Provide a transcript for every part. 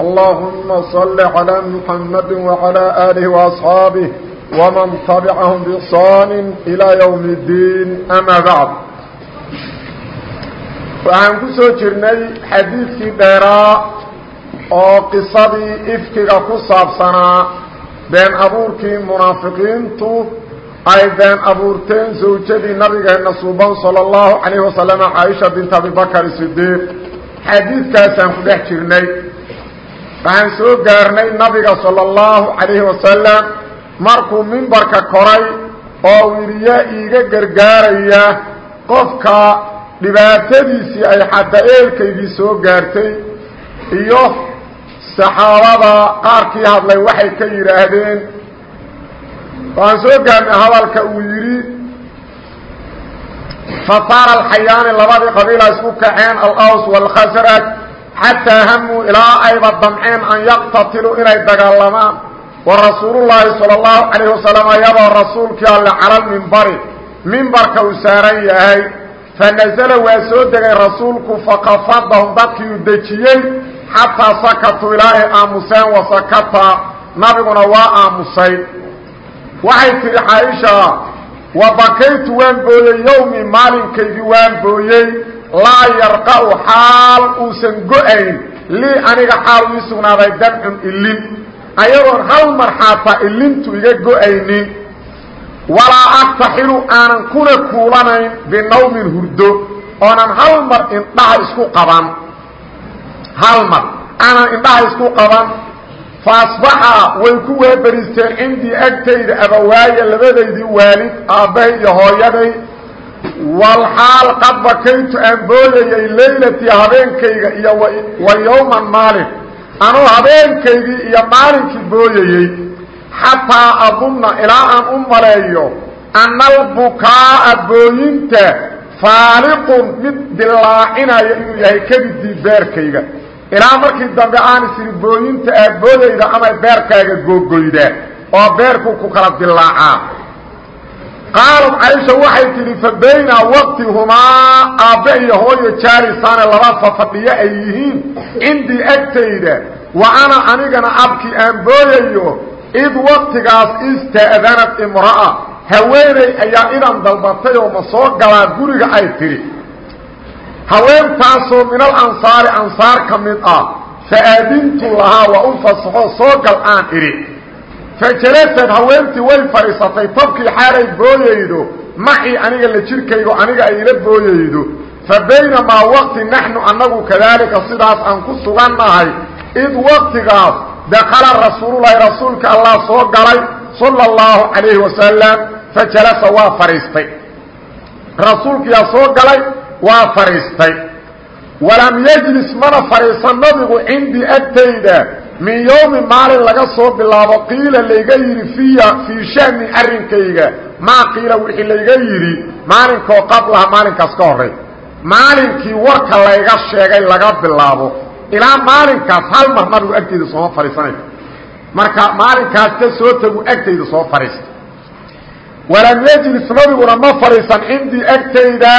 اللهم صل على محمد وعلى آله وأصحابه ومن تبعهم بإحصان إلى يوم الدين أما بعد waxaan ku soo jirnay xadiidkii dheeraa oo qisadii ifkiga ku saabsanaa been abuurkii munaafiqiintu ay been abuurteen zawjadii nabigeenna suuban sala allahu calayhi wasalama caaisha bint abibakar sidiiq xadiidkaasaan ku dhex jirnay waxaan soo gaarnay nabiga sala allahu calayhi wasalam markuu mimbarka koray oo uu iiga gargaaraya qofka dhibaatadiisii ay xataa eelkaygii soo gaartay iyo saxaabada qaarkii hadlay waxay ka yidhaahdeen. Waxaan soo gaarnay hadalka uu yidhi fasaara alxayaani labadii qabiila isku kaceen alaws waalkhasraj xataa hamuu ilaa ayba damceen an yaqtatiluu inay dagaalamaan wa rasuulullaahi sala allahu calayhi wasalam ayadoo rasuulkii alle cala lmimbari mimbarka uu saaran yahay fa nasala waa soo degay rasuulku fakafadahum dadkii uu dejiyey xataa sakatuu ilaa ay aamuseen wasakata nabiguna waa aamusay waxay tidhi caaisha wa bakaytu waan booyey yowmi maalinkaygii waan booyey laa yarqa'u xaal uusan go'ayn lii aniga xaal ii sugnaaday damcun ilin ayadoon hal mar xaataa ilintu iga go'aynin. Walaa aktaxilu aanan kuna kuulanayn binawmin hurdo oonan hal mar indhaha isku qaban. Hal mar aanan indhaha isku qaban fa asbaxa way ku waaberiisteen cindii agtayda abawaaya labadaydii waalid aabbahay iyo hooyaday walxaal qad bakaytu aan booyayay laylatii habeenkayga iyo wa yowman maalin. Anuu habeenkaygii iyo maalinkii booyayey xataa adunna ilaa aan u maleeyo anna albukaa'a booyinta faaliqun mid dilaacinaya inuu yahay kabidii beerkayga. Ilaa markii dambe aan isiri booyinta aad booyayda amay beerkaaga googoydaa oo beerku ku kala dilaacaa qaalat caaisha waxay tidhi fa bayna waqtihumaa aabbe iyo hooyo jaalisaane laba fafadhiyo ay yihiin cindii agtayda wa ana anigana abkii aan booyayo id waqtigaas ista'danad imra'a haweeney ayaa idan dalbatay oo ma soo galaa guriga ay tidhi. Haweentaasoo minal ansaari ansaar ka mid ah fa'aadintu lahaa waa u fasaxo soo gal aan idhi fajalasad haweentii way fadhiisatay tabkii xaalay booyaydo macii aniga la jirkaygo aniga ay ila booyaydo fa baynamaa waqti naxnu annagu kadaalika sidaas aan ku sugannahay id waqtigaas dakala rasuululahi rasuulka allah soo galay sala allahu calayhi wasalam fajalasa waa fadhiistay. Rasuulkiyaa soo galay waa fadhiistay. Walam yejlis mana fadhiisan nabigu cindii agtayda min yowmi maalin laga soo bilaabo qiila layga yidhi fiya fii shani arrinkayga. Maa qiila wixii layga yidhi maalinkoo qablaha maalinkaas ka horey maalinkii warka layga sheegay laga bilaabo. Ilaa maalinkaas hal mar nabigu agtayda sooma fadhiisanayo marka maalinkaas ka soo tagu agtayda soo fadhiista walam yejlis nabiguna ma fadhiisan cindii agtayda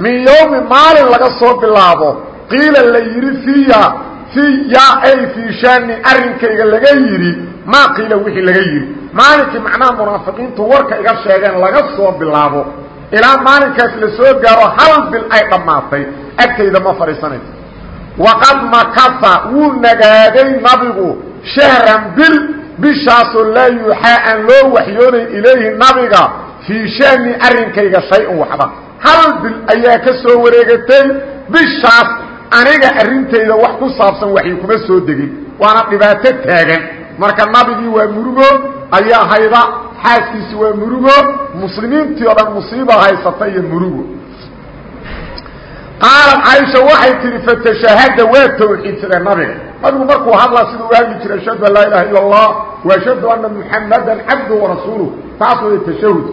min yowmi maalin laga soo bilaabo qiila la yidhi ya ay fii shani arrinkayga laga yidhi maa qiila wixii laga yidhi. Maalinkii macnaha munaafiqiintu warka iga sheegeen laga soo bilaabo. Ilaa maalinkaas la soo gaaro hal bil ay dhammaatay. Agtayda ma fadhiisanayso waqad makasa wuu nagaaday nabigu shahran bil bishaasoo laa yuuxaa aan loo waxyoonayn ilayhi nabiga fii shani arrinkayga shay-un waxba. Hal bil ayaa ka soo wareegatay bishaas aniga arrintayda wax ku saabsan waxay kuma soo degin waana dhibaato taagan. Marka nabigii waa murugo ayaa hayda xaaskiisi waa murugo muslimiintii oo dhan musiiba haysata iyo murugo. Qaalat caaisha waxay tihi fatashahada waa tawxiidsadeen nabiga. Nabigu markuu hadlaa siduu u hadli jiray ashhadu laa ilaha ila allah wa ashhadu ana muxamadan cabdu warasuuluh taas way tashahud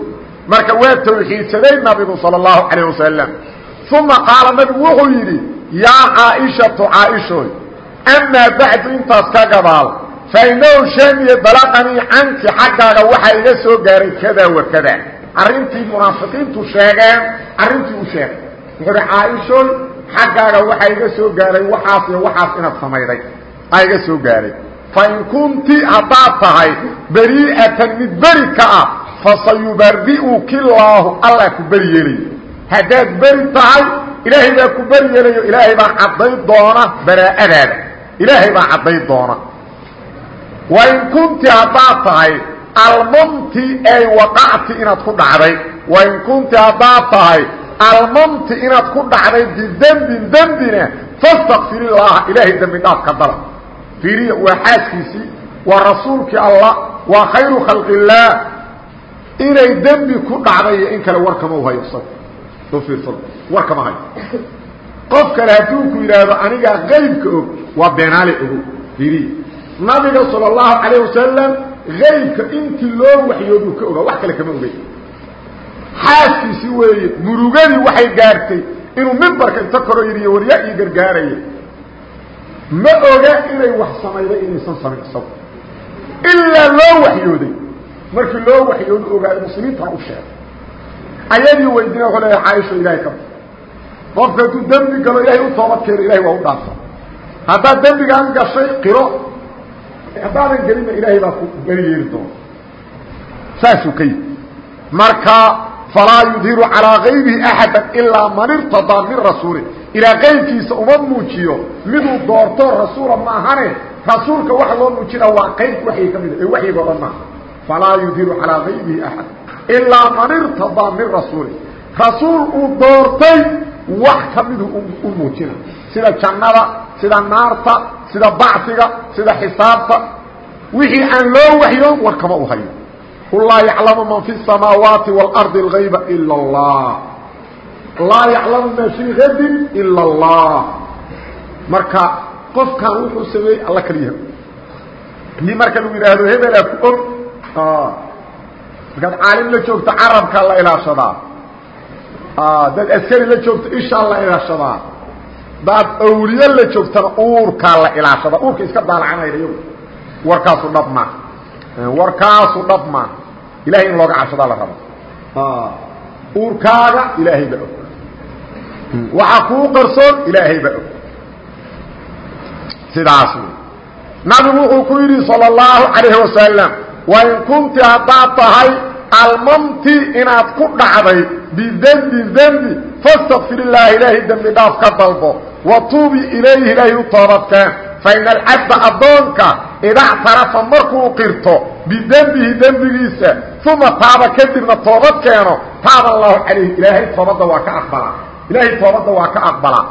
marka waa tawxiidsaday nabigu sal اlahu calayh wasalam uma qaala nabigu wuxuu yidhi yaa caaishatu caaishoy amaa bacdu intaas ka gadaal fainahu shaamiye balaqanii canki xaggaaga waxaa iga soo gaaray kada wa kada arrintii munaafiqiintu sheegeen arrintii u sheegay. Wuxuu hi caaishoy xaggaaga waxaa iga soo gaaray waxaas iyo waxaas inaad samayday aa iga soo gaaray. Fain kunti tahay beri'atan mid beri ka ah fasayubari'uki laahu allah ku beri tahay ilaahay baa ku beri yeelayo ilaahay baa cadday doona baraa'adaada ilaahay baa cadday doona. Wain kunti haddaad tahay almamti ay waqacti inaad ku dhacday. Wain kunti haddaad tahay almamti inaad ku dhacday bidembin dembina fastakfir illaaha ilaahay dembi dhaaf ka dala. Fiiriya waa xaaskiisii waa rasuulkii allah waa khayru khalqi illaah. Inay dembi ku dhacday iyo in kale warkama u hayo isaga fiirsada warkama hayo qof kale hadduu ku yidhaahdo anigaa qaybka og. Waa beenaale ogo. Fiiriya nabiga sal اlahu alayه wasalam aybka intii loo waxyooduu ka ogaa. Wax kale kama ogey xaaskiisi weeye murugadii waxay gaartay inuu mimbarka inta koro yidhi warya ii gargaaraya. Ma oga inay wax samayday inaysan samayn isagu. Ilaa loo waxyooday. Markii loo waxyoodu ogaaday muslimiintana u sheegay ayadii weydiina wuxuu leeya caaisha ilahay ka qofka hadduu dembi galo ilahay u toobad keeno ilahay waa u dhaafsa haddaad dembigaan gashay qiro. Haddaadan gelinna ilaahay baa ku beri yeeli doona. Saasuu ka yidhi marka falaa yudhiru calىa kayrihi axada ilaa man irtadaa min rasuuli ilaa qaybkiisa uma muujiyo miduu doorto rasuula maahane rasuulka waxa loo muujina waa qayb waxyi ka mida ee waxyiga odhan maaha. Falaa yudhiru calىa kayrihi axad ilaa man irtadaa min rasuuli rasuul uu doortay wax ka midu u muujina sida jannada sida naarta sida bacsiga sida xisaabta wixii aan loo waxyoon war kama u hayo qul laa yaclamu man fi الsamaawaati wاlardi اlغayba ila اllah laa yaclamu maa fii gadin ila اllah marka qofkan wuxuu sameeyey alla kaliya ni marka lagu yidhaahdo hebelaa ku og markaad caalim la joogto carabkaa la ilaashadaa. Dad askari la joogto ishaa la ilaashadaa. Daad awliye la joogtana uurkaa la ilaashada uurka iska daalacanaya iyagu. Warkaasu dhab ma. Warkaasu dhab ma. Ilahay in looga cashadaa la rabo. Uurkaaga ilaahay baa og waxa kuu qarsoon ilaahay baa og sidaas nabigu wuxuu ku yidhi salى اllahu calayhi wasalam wain kunti haddaad tahay almamti inaad ku dhacday bidembi dembi fastakfir illaaha ilaahay dembi dhaaf ka dalbo. Watuubi ilayhi ilaahay u toobadkeen faina alcabda addoonka idactarafa markuu qirto bidembihi dembigiisa uma taaba kadibna toobad keeno taaba allahu calayhi. Ilaahay toobadda waa ka aqbalaa ilaahay toobadda waa ka aqbalaa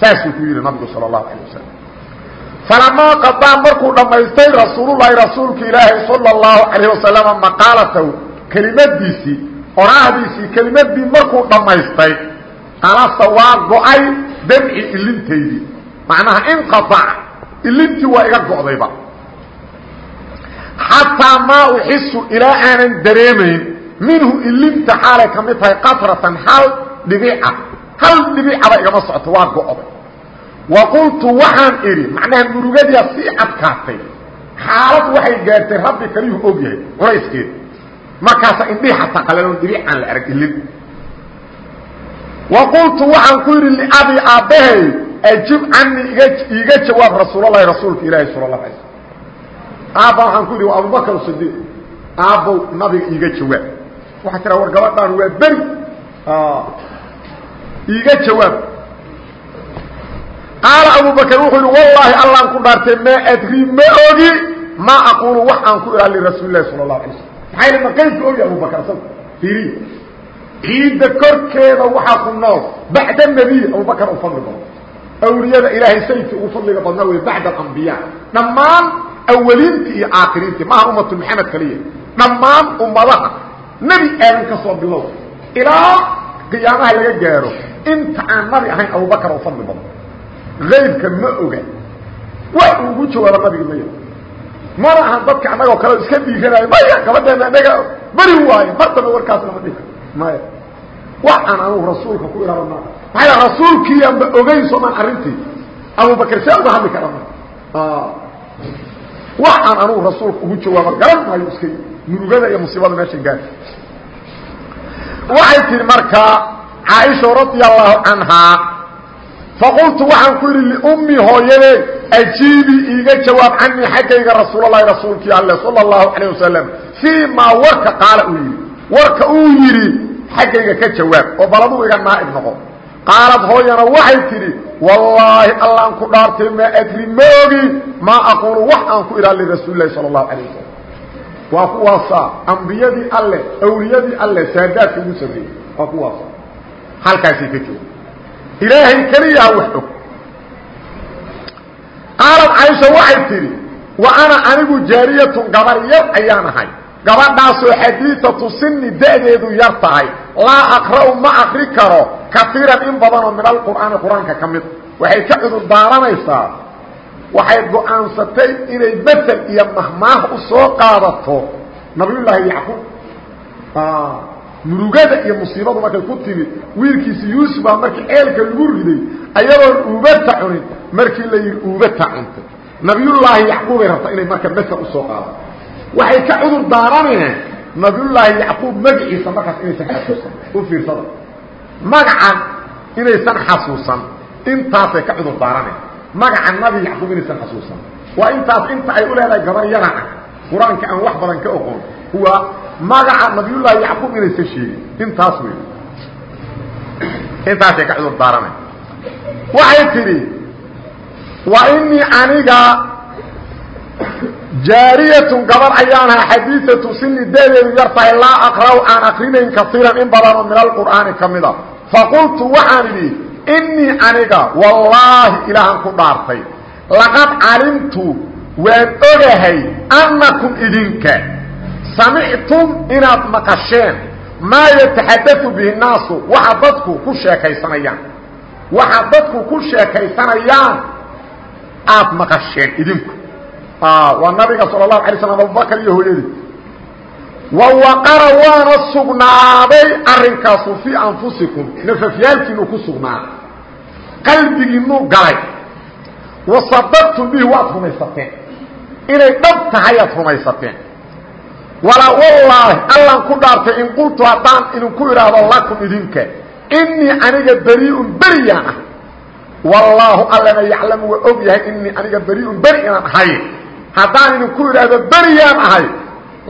saasuu ku yidhi nabigu sala allahu calayh wasalam falamaa qadaa markuu dhammaystay rasuulullaahi rasuulka ilaahay sala allahu calayh wasalama maqaalatahu kelimadiisii oraahdiisii kelimadii markuu dhammaystay alasa waa go'ay damci ilintaydii macnaha inqaac ilintii waa iga go'dayba. Xataa maa uxisu ilaa aanan dareemayn minhu ilinta xaalay ka mid tahay qatratan hal dhibica hal dhibicaba igama socoto waa go'day wa qultu waxaan idhi macnaha murugadiia sii adkaatay xaalad waxay gaartay rabbi kaliyuu og yahay culayskeeda markaasa indhihi xataa qalaloon dhibic aan la arag ilin waqultu waxaan ku yidhi liabi aabbahay ajib canii iga jawaab rasuulalahi rasuulka ilaahi sala la alay aabba waxaan ku yidhi waa abubakr sidiiq aabbow nabiga iiga jawaab waxaa tiraa war gabadhaan waa beri iiga jawaab qaala abubakr wuxuu yidhi wallaahi allaan ku dhaartay maa adri ma ogi maa aquulu wax aan ku ihaa lirasuuli lahi sala اlahu alay slam maxaa yidhi ma qaybka ogi abubakr asaga fiiriya ciidda korkeeda waxaa ku nool bacda nebiy abubakar u fadli badno awliyada ilaahay sayidkii ugu fadliga badnaa wey bacda alambiya dhammaan awaliintii iyo aakhiriintii maaha ummatu maxamed kaliya. Dhammaan ummadaha. Nebi aadan ka soo bilow. Ilaa qiyaamaha laga gaaro inta aan nabi ahayn abubakar u fadli badno aybka ma oga. Wax ugu jawaaba nabiga maya mana ahan dadka annagoo kale iska dhiiranayo maya gabadheena anaga beri waayo mar dambe warkaas lama dhika maya wax aan anugu rasuulka ku ilaaba ma maxaa rasuulkiianba ogeyn soomaan arrintii. Abubakr see uga hadli kara ma wax aan anugu rasuulka ugu jawaabo garan maayo iska murugada iyo musiibada meeshan gaari waxay tihi markaa caaisha radia allahu canhaa faqultu waxaan ku yidhi liummii hooyadee ajiibi iiga jawaab canii xaggayga rasuulalahi rasuulkii alle sala allahu calayh wasalam fii maa warka qaala uu yidhi warka uu yidhi xaggayga ka jawaab oo baladuu iga naa'ib noqo qaalad hooyana waxay tidhi wallaahi allaan ku dhaartay maa adri ma ogi maa aquulu wax aan ku idhaa lirasuuli lahi sala allahu calayh wasalam waa kuwaasaa ambiyadii alle awliyadii alle saadaadka ugu ilaahay keliyaa wax og qaalad caaisha waxay tidhi wa ana anigu jaariyatun gabar yar ayaan ahay gabadhaasoo xadiiatu sini da'deedu yar tahay laa aqra'u ma akri karo kaiiran in badanoo min alqur'aani qur'aanka ka mid waxay ka cudur daaranaysaa waxay go'aansatay inay masel iyo mahmaah u soo qaadato nabiyullaahi yacquub murugada iyo musiibadu markay ku timid wiilkiisi yuusuf baa markii ceelka lagu riday ayadoon uubata cunin markii la yidhi uubata cuntay nabiyullaahi yacquubay rabta inay marka masel u soo qaadato waxay ka cudur daaraneen nabiyullaahi yacquub magaciisa markaas inaysan xasuusan u fiirsada magacan inaysan xasuusan intaasay ka cudur daaraneen magaca nabi yacquub inaysan xasuusan waa intaas inta ay u leedahay gabar yara ah qur'aanka aan wax badan ka oqon kuwa magaca nabiyullaahi yacquub inaysan sheegin. Intaas wey intaasay ka cudur daaraneen waxay tidhi wa inii aniga jaariyatun gabar ayaanaha xadiiatu sini dadeedu yar tahay laa aqra'u aan akrinayn kaiiran in badanoo min alqur'aani ka mida. Faqultu waxaan idhi inii aniga wallaahi ilaahan ku dhaartay laqad calimtu waan ogahay annakum idinka samictum inaad maqasheen maa yataxadau bihi naasu waxa dadku ku sheekaysanayaan. Waxa dadku ku sheekaysanayaan aad maqasheen idinku. Waa nabiga sal الlahu alay slam abubakr iyo hooyadii. Wawaqara waana sugnaaday arrinkaasu fii anfusikum. Nafafyaalkiinu ku sugnaaday. Qalbigiinuu galay. Wasadaqtum bihi waad rumaysateen. Inay dhab tahay aad rumaysateen walaa wallaahi allan ku dhaartay in qultu haddaan idinku idhaahdo lakum idinka. Inii aniga beriiun beriyaan ah wallaahu allana yaclamu waa og yahay inii aniga beriiun beri inaan ahay. Haddaan idinku idhaahdo beriyaan ahay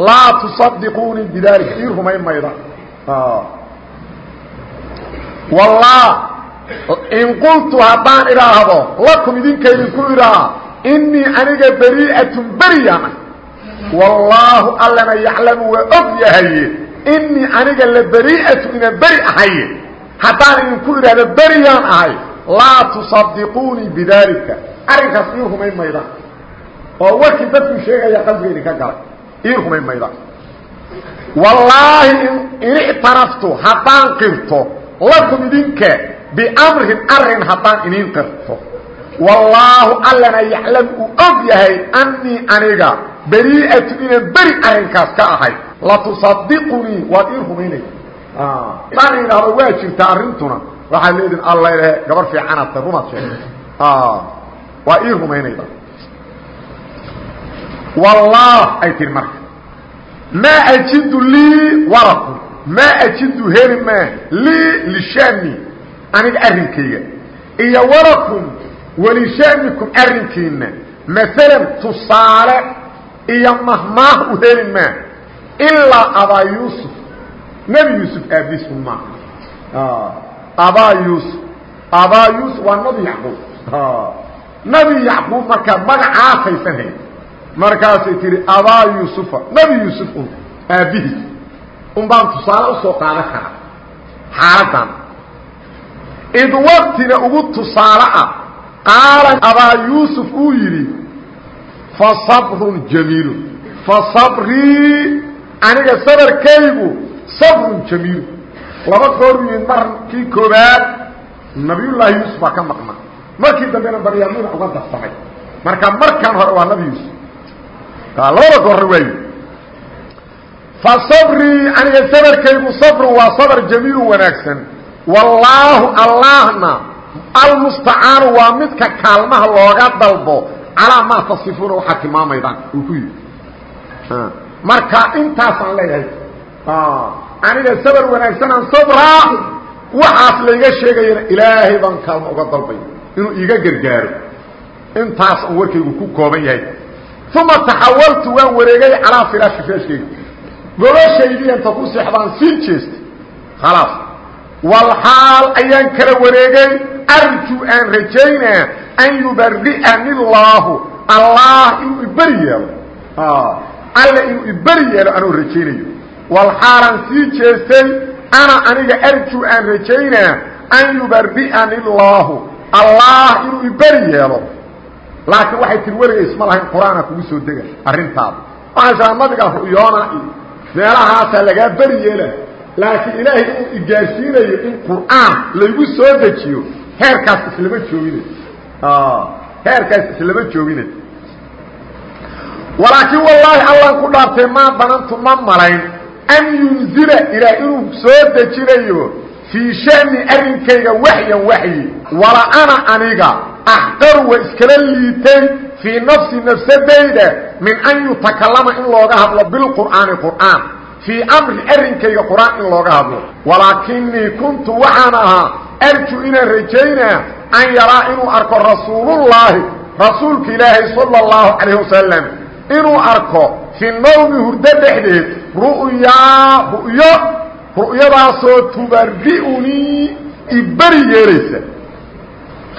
laa tusadiquunii bidaalika ii rumayn mayda. Wallah in qultu haddaan idhaahdo lakum idinka idinku idhaa inii aniga berii'atun beriyaan ah wallaahu allana yaclamu waa og yahaye inii aniga la berii'atu inaan beri ahaye haddaan idinku idhaahdo beriyaan ahay laa tusadiquunii bidaalika. Arrinkaas ii rumayn mayda. Oo warkii dadku sheegaya qalbiga idinka galay. Ii rumayn mayda. Wallaahi in ictaraftu haddaan qirto lakum idinka biamrin arrin haddaan iniin qirto. Wallaahu allana yaclam uu og yahay annii aniga berii'atu inaan beri arrinkaas ka ahay. Latusadiqunii waad ii rumaynaysa. Haddaan idhaahdo waa jirta arrintuna waxaad leedihin alla ilahe gabar fiicanata rumaad sheegay. Waa ii rumaynayda wallah ay tihi marka. Maa ajidu lii waraku maa ajidu heli maa lii lishani aniga arrinkayga. Iyo walakum walishanikum arrinkiina maalan tusaale iyo mahmaah u heli maa ilaa abaa yuusuf. Nebi yuusuf aabiis un maaha abaa yuusuf. Abaa yuusuf waa nabi yacquub. Nabi yacquub markaa magacaasaysan hayn markaasay tihi abaa yuusufa. Nabi yuusuf un aabbihiis. Baan tusaale u soo qaadan karaa. Xaaladdan. Id waktina ugu tusaale ah qaala abaa yuusuf uu yidhi fa sabrun jamiilun fa sabrii aniga sabarkaygu sabrun jamiilu laba goor yimid markii koobaad nabiyullaahi yuusuf baa ka maqna markii dambena baryaamiina uga darsamay. Marka markaan hore waa nabi yuusuf. Labada goorna waayi fa sabrii aniga sabarkaygu sabrun waa sabr jamiilu wanaagsan. Wallaahu allahna almustacaanu waa midka kaalmaha looga dalbo calaa maa tasifuuna waxaad tilmaamaydaan uu ku yidhi marka intaasaan leeyahay aniga sabar wanaagsanaan sabraa waxaas layga sheegayana ilaahay baan kaalmo uga dalbay inuu iiga gargaaro. Intaas aan warkaygu ku kooban yahay. Uma taxawaltu waan wareegay calaa firaashi firaashkayga noloshaydii inta ku seexdaan sii jeestay. Khalaas walxaal ayaan kala wareegay arju aan rajaynaa an yubari'ani allaahu allah inuu iberi yeelo. Alle inuu iberi yeelo anuu rajaynayo. Walxaalaan sii jeestay ana aniga arju aan rajaynaa an yubari'ani allaahu allah inuu iberi yeelo. Laakiin waxay tiri weliga isma lahayn qur'aana kugu soo dega. Arrintaada waxay tiraa nabiga ru'yoona iyo meelahaasaa lagaa beri yeela laakiin ilaahay inuu igaarsiinayo in qur'aan laygu soo dejiyo heerkaas islama joogina heerkaas islama joogina walaakiin wallaahi allan ku dhaartay maa danantu ma malayn an yunzila ilaah inuu soo dejinayo fii shani arrinkayga waxyan waxyi. Wala ana aniga axqaru waa iskala liitay fii nafsi nafsadayda min an yutakallama in looga hadlo bilqur'aani qur'aan fii amri arrinkayga qur'aan in looga hadlo. Walaakinii kuntu waxaan ahaa arju inaan rajaynaa an yaraa inuu arko rasuulullaahi rasuulka ilaahay sala allahu calayh wasalam inuu arko fi nawmi hurdo dhexdeed ru'yaa ru'yo ru'yadaasoo tubari'unii iberi yeelaysa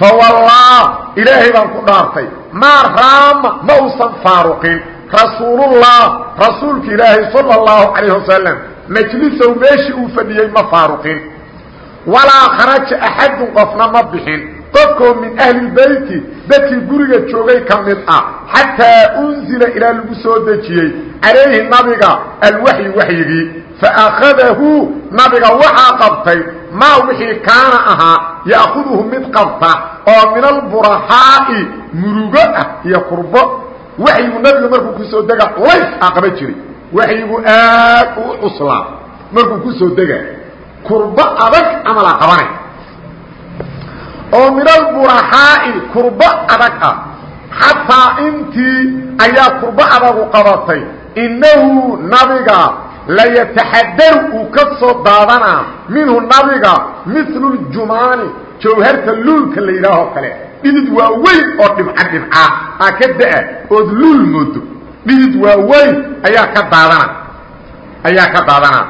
fawallaa ilaahay baan ku dhaartay maa raama ma uusan faaruqin rasuulullah rasuulka ilaahay sala allahu calayh wasalam majlisow meeshii uu fadhiyey ma faaruqin. Walaa kharaja axadun qofna ma bixin. Qofkoo min ahlilbeyti dadkii guriga joogay ka mid ah xataa unzila ilaa lagu soo dejiyey calayhi nabiga alwaxyi waxyigii. Faأkhadahu nabiga waxaa qabtay maa wixii kaana ahaa ya'kuduhu mid qabta oo min alburaxaa'i murugo ah iyo kurbo waxyigu nabiga markuu ku soo dega culays a qaba jiray. Waxyigu aad u cuslaa markuu ku soo dega kurbo adag camalaa qabanay. Oo min alburaxaa'i kurbo adag ah. Xataa intii ayaa kurbo adagu qabatay. Innahu nabiga layataxadaru uu ka soo daadanaa. Minhu nabiga milu ljumaani jawharta luulka la yidhaahoo kale dhidid waa weyn oo dhibca dhibca aa ka da'a ood luul moodo. Dhidid waa weyn ayaa ka daadana. Ayaa ka daadanaa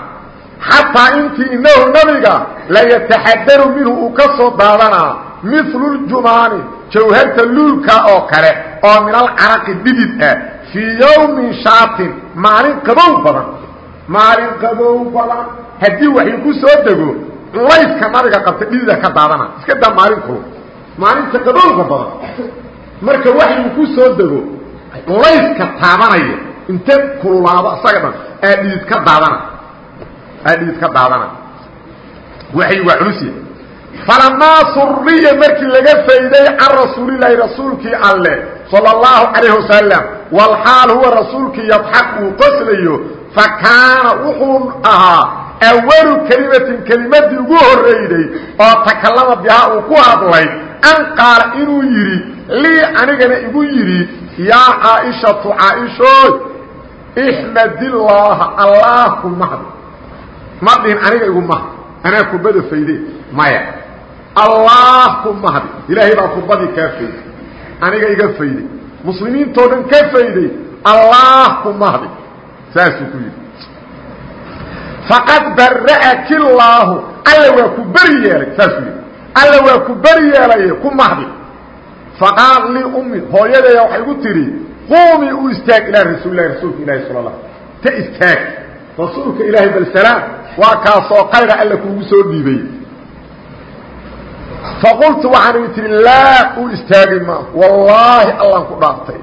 xataa intii inahu nabiga layataxadaru minhu uu ka soo daadanaa milu ljumaani jawharta luulka oo kale oo min alcaraqi dhidid ah fii yowmin shaatin maalin qabow badan. Maalin qabow badan. Haddii waxay ku soo dego culayska nabiga qabta dhidida ka daadana. Iska daa maalin kulub maalinta qabowga badan. Marka waxyuu ku soo dego culayska taabanaya inta kululaado isaga dhan aa dhidid ka daadana aa dhidid ka daadana. Waxay waa culusiya falamaa suriya markii laga fayday can rasuulilaahi rasuulkii alle salى اllahu calayh wasalam walxaal huwa rasuulkii yadxaq uu qoslayo fakaana wuxuu ahaa awalu kelimatin kelimadii ugu horreyday oo takallama bihaa uu ku hadlay an qaala inuu yidhi lii anigana igu yidhi yaa caaishatu caaishooy ixmadillaaha allah ku mahdi. Ma dhihin aniga igu mahdi anaa kubada fayde maya. Allah ku mahdi ilaahay baa kubadii kaa fayday aniga iga fayday. Muslimiintoo dhan ka fayday allah ku mahdi saasuu ku yidhi. Faqad bara'aki llaahu alla waa ku beri yeelay saasuu yidhi alla waa ku beri yeelaye ku mahdi. Faqaal lii ummi hooyadeeya waxay gu tidhi quumii u istaag ilaa rasuulilahi rasuulka ilahi sala la ta istaag. Rasuulka ilaahay bal salaam waa kaasoo qayra alla kuugu soo dhiibay. Faqultu waxaan igi tihi laa u istaagi ma wallaahi allaan ku dhaaftay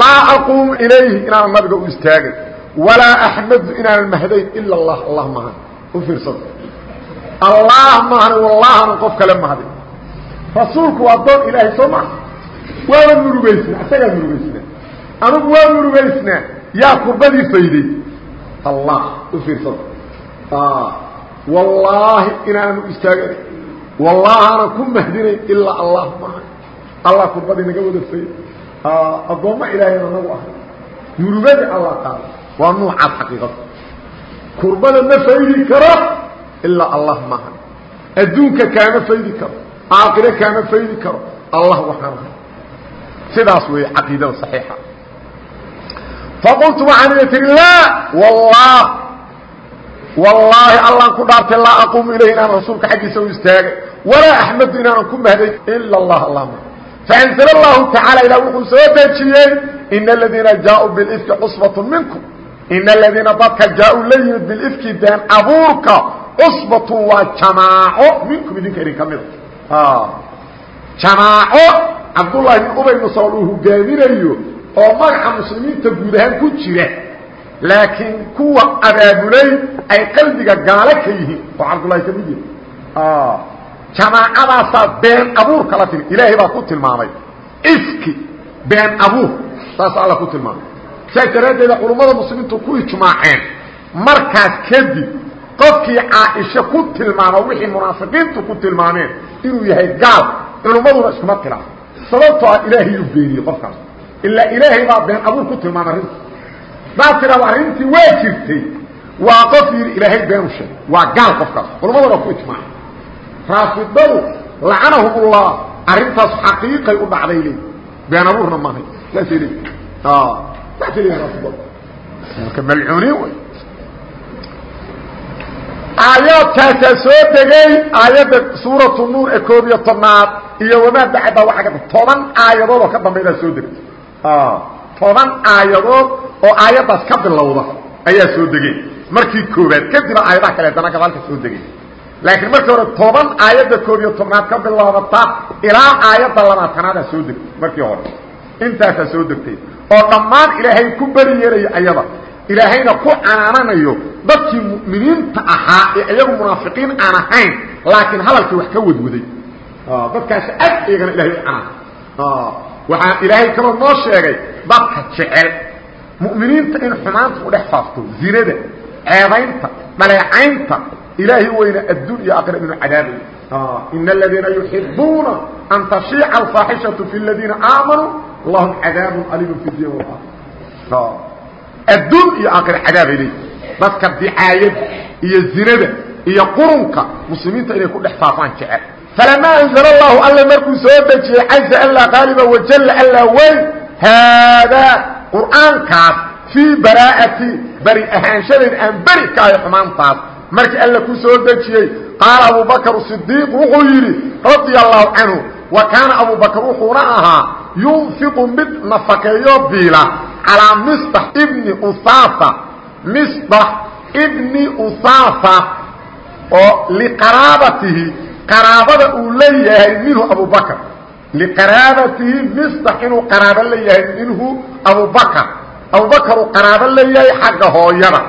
laa aquumu ilayhi inaanan nabiga u istaagin walaa axmadu inaanan mahdayn ila allah allah mahan u fiirsado allah mahan wallaahanan qof kale mahday rasuulku waa doon ilaahay soo maa waaba murugaysnaa isagaa murugaysnaa anugu waa murugaysnaa yaa kurbadii fayday. Allah u fiirsada wallaahi inaanu istaagana wallahi aanan ku mahdinayn ilaa allah maaha allah kurbadii naga wada fayday. Addoommo ilaahayna nagu ahay. Murugadii allah qaada waa nuucaas xaqiiqada kurbada ma faydi karo ilaa allah maaha. Adduunka kaama faydi karo aakhire kaama faydi karo allah waxaan ahay sidaas weeye caqiidada saxiixa. Faqultu waxaan ina tihi laa wallah wallaahi allaan ku dhaartay laa aquumu ilayh inaan rasuulka xaggiisa u istaagay walaa axmadu inaanan ku mahday ila allah allahma faanzl allahu tacaala ilah wuxuu soo dejiyey ina aladiina jaauu bilifki cusbatu minkum ina aladiina dadka jaa-uu la yimid bilifki been abuurka cusbatun waa jamaaco minkum idinka idin ka mida jamaaco cabdullahi bin ubay musawl uu hogaaminayo oo magaca muslimiinta guud ahaan ku jira laakiin kuwa abaabulay ay qalbiga gaalo ka yihiin oo cabdullahi ka mid yahi jamaacadaasaa been abuur kala timi ilaahay baa ku tilmaamay iski been abuur saasa alla ku tilmaamay saas daraaddeeda culummada muslimiintu ku ijmaaceen markaas kadib qofkii caaisha ku tilmaamo wixii munaafiqiintu ku tilmaameen inuu yahay gaal culummaduna iskuma khilaaf sababtoo ah ilaahayuu beeniyey qofkaas. Ilaa ilaahay baa been abuur ku tilmaamay arrinta daa tiraado arrintii waa jirtay. Waa qof yidhi ilaahay beenu sheegay. Waa gaal qofkaas. Culummaduna ku ijmaacay raafidadu lacanahum ullah arrintaas xaqiiqay u dhacday leey been abuurna maahay saasay leey saasay leeyihiin raafidadu marka malcuuniin wey aayaadkaasaa soo degay aayadda suuratu nuur ee koob iyo tobnaad iyo wamaa bacda waxa ka toban aayadood oo ka dambaydaa soo degtay toban aayadood oo aayaddaas ka bilowda ayaa soo degay markii koobaad kadibna aayadaha kaleetana gadaalka soo degay laakiin markii hore toban aayadda koob iyo tobnaad ka bilaabata ilaa aayadda labaatanaada soo degtay markii hore. Intaasaa soo degtay oo dhammaan ilaahay ku beri yeelaya ilaahayna ku canaananayo dadkii mu'miniinta ahaa ee iyagu munaafiqiin aan ahayn laakiin hadalkii wax ka wadwaday. Dadkaasi ag iyagana ilahay u canaan waxaa ilaahay kaloo noo sheegay dadka jecel mu'miniinta in xumaanta u dhex faafto zinada ceebaynta dhaleecaynta ilaahay weyna adduun iyo aakhira inuu cadaabay. Ina aladiina yuxibuuna an tashiica alfaaxishatu fi ladiina aamanuu lahum cadaabun aliimun fi dunya walaakira adduun iyo aakhira cadaabay leeyi dadka dicaayada iyo zinada iyo qurunka muslimiinta inay ku dhex faafaan jecel. Falamaa anzala allahu alla markuu soo dejiyey caza alla qaaliba wajalla alla weyn. Haadaa qur'aankaas fii baraa'ati beri ahaanshadeed aan beri ka ahay xumaantaas. Markii alla ku soo dejiyey qaala abubakr صidiiq wuxuu yidhi radia allahu canhu wa kaana abubakr wuxuuna ahaa yunfiqu mid nafaqeeyo biila calىa misdax ibni usaasa misdax ibni usaasa oo liqaraabatihi qaraabada uu leeyahay minhu abubakr liqaraabatihi misdax inuu qaraabo leeyahay minhu abubakr abubakr uu qaraabo leeyahay xagga hooyada.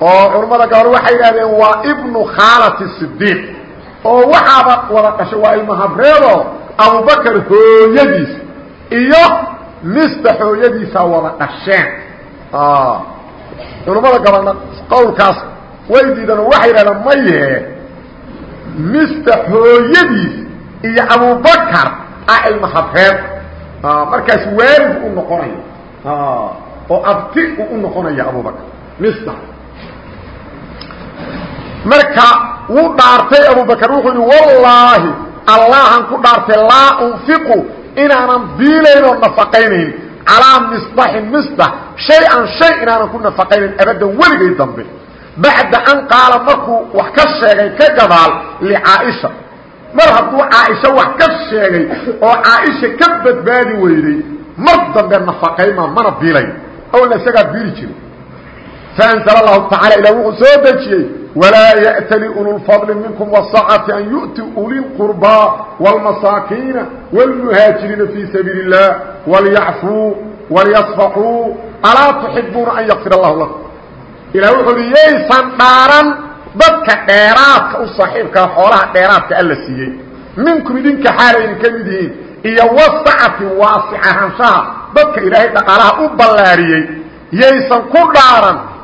Oo culammada gabal waxay yidhahdeen waa ibnu khaalati sidiiq oo waxaaba wada dhashay waa ilma habreedo abubakr hooyadiis iyo mista hooyadiisaa wada dhasheen. Culammada gabalna qowlkaas way diideen oo waxay yidhahdeen maye mista hooyadiis iyo abubakar ah ilma habreed markaas waalid u noqonaya. Oo abti u noqonaya abubakr mista marka wuu dhaartay abubakr wuxuu yidhi wallaahi allahan ku dhaartay laa unfiqu inaanan biilayn oo nafaqaynayn. Calaa misdaxin misdax shay-an shay inaanan ku nafaqaynayn abaddan weligay dambe. Bacda an qaala markuu wax ka sheegay ka gadaal licaaisha. Mar hadduu caaisha wax ka sheegay oo caaisha ka badbaadi weyday mar dambe nafaqayma mana biilayn awalna isagaa biili jiray faanzl allahu tacala ilah wuxuu soo dejiyey walaa ya'tali ululfadli minkum wasacati an yu'tuu uli lqurbaa wاlmasaakiina wاlmuhaajiriina fii sabiili اllah walyacfuu walyasfaxuu alaa tuxibuuna an yakfir allahu lakum ilah wuxuu uhi yaysan dhaaran dadka dheeraadka u saaxiibkaa xoolaha dheeraadka alla siiyey minkum idinka xaalayna ka mid yihiin iyo wasacati waasicahaanshaha dadka ilaahay dhaqaalaha u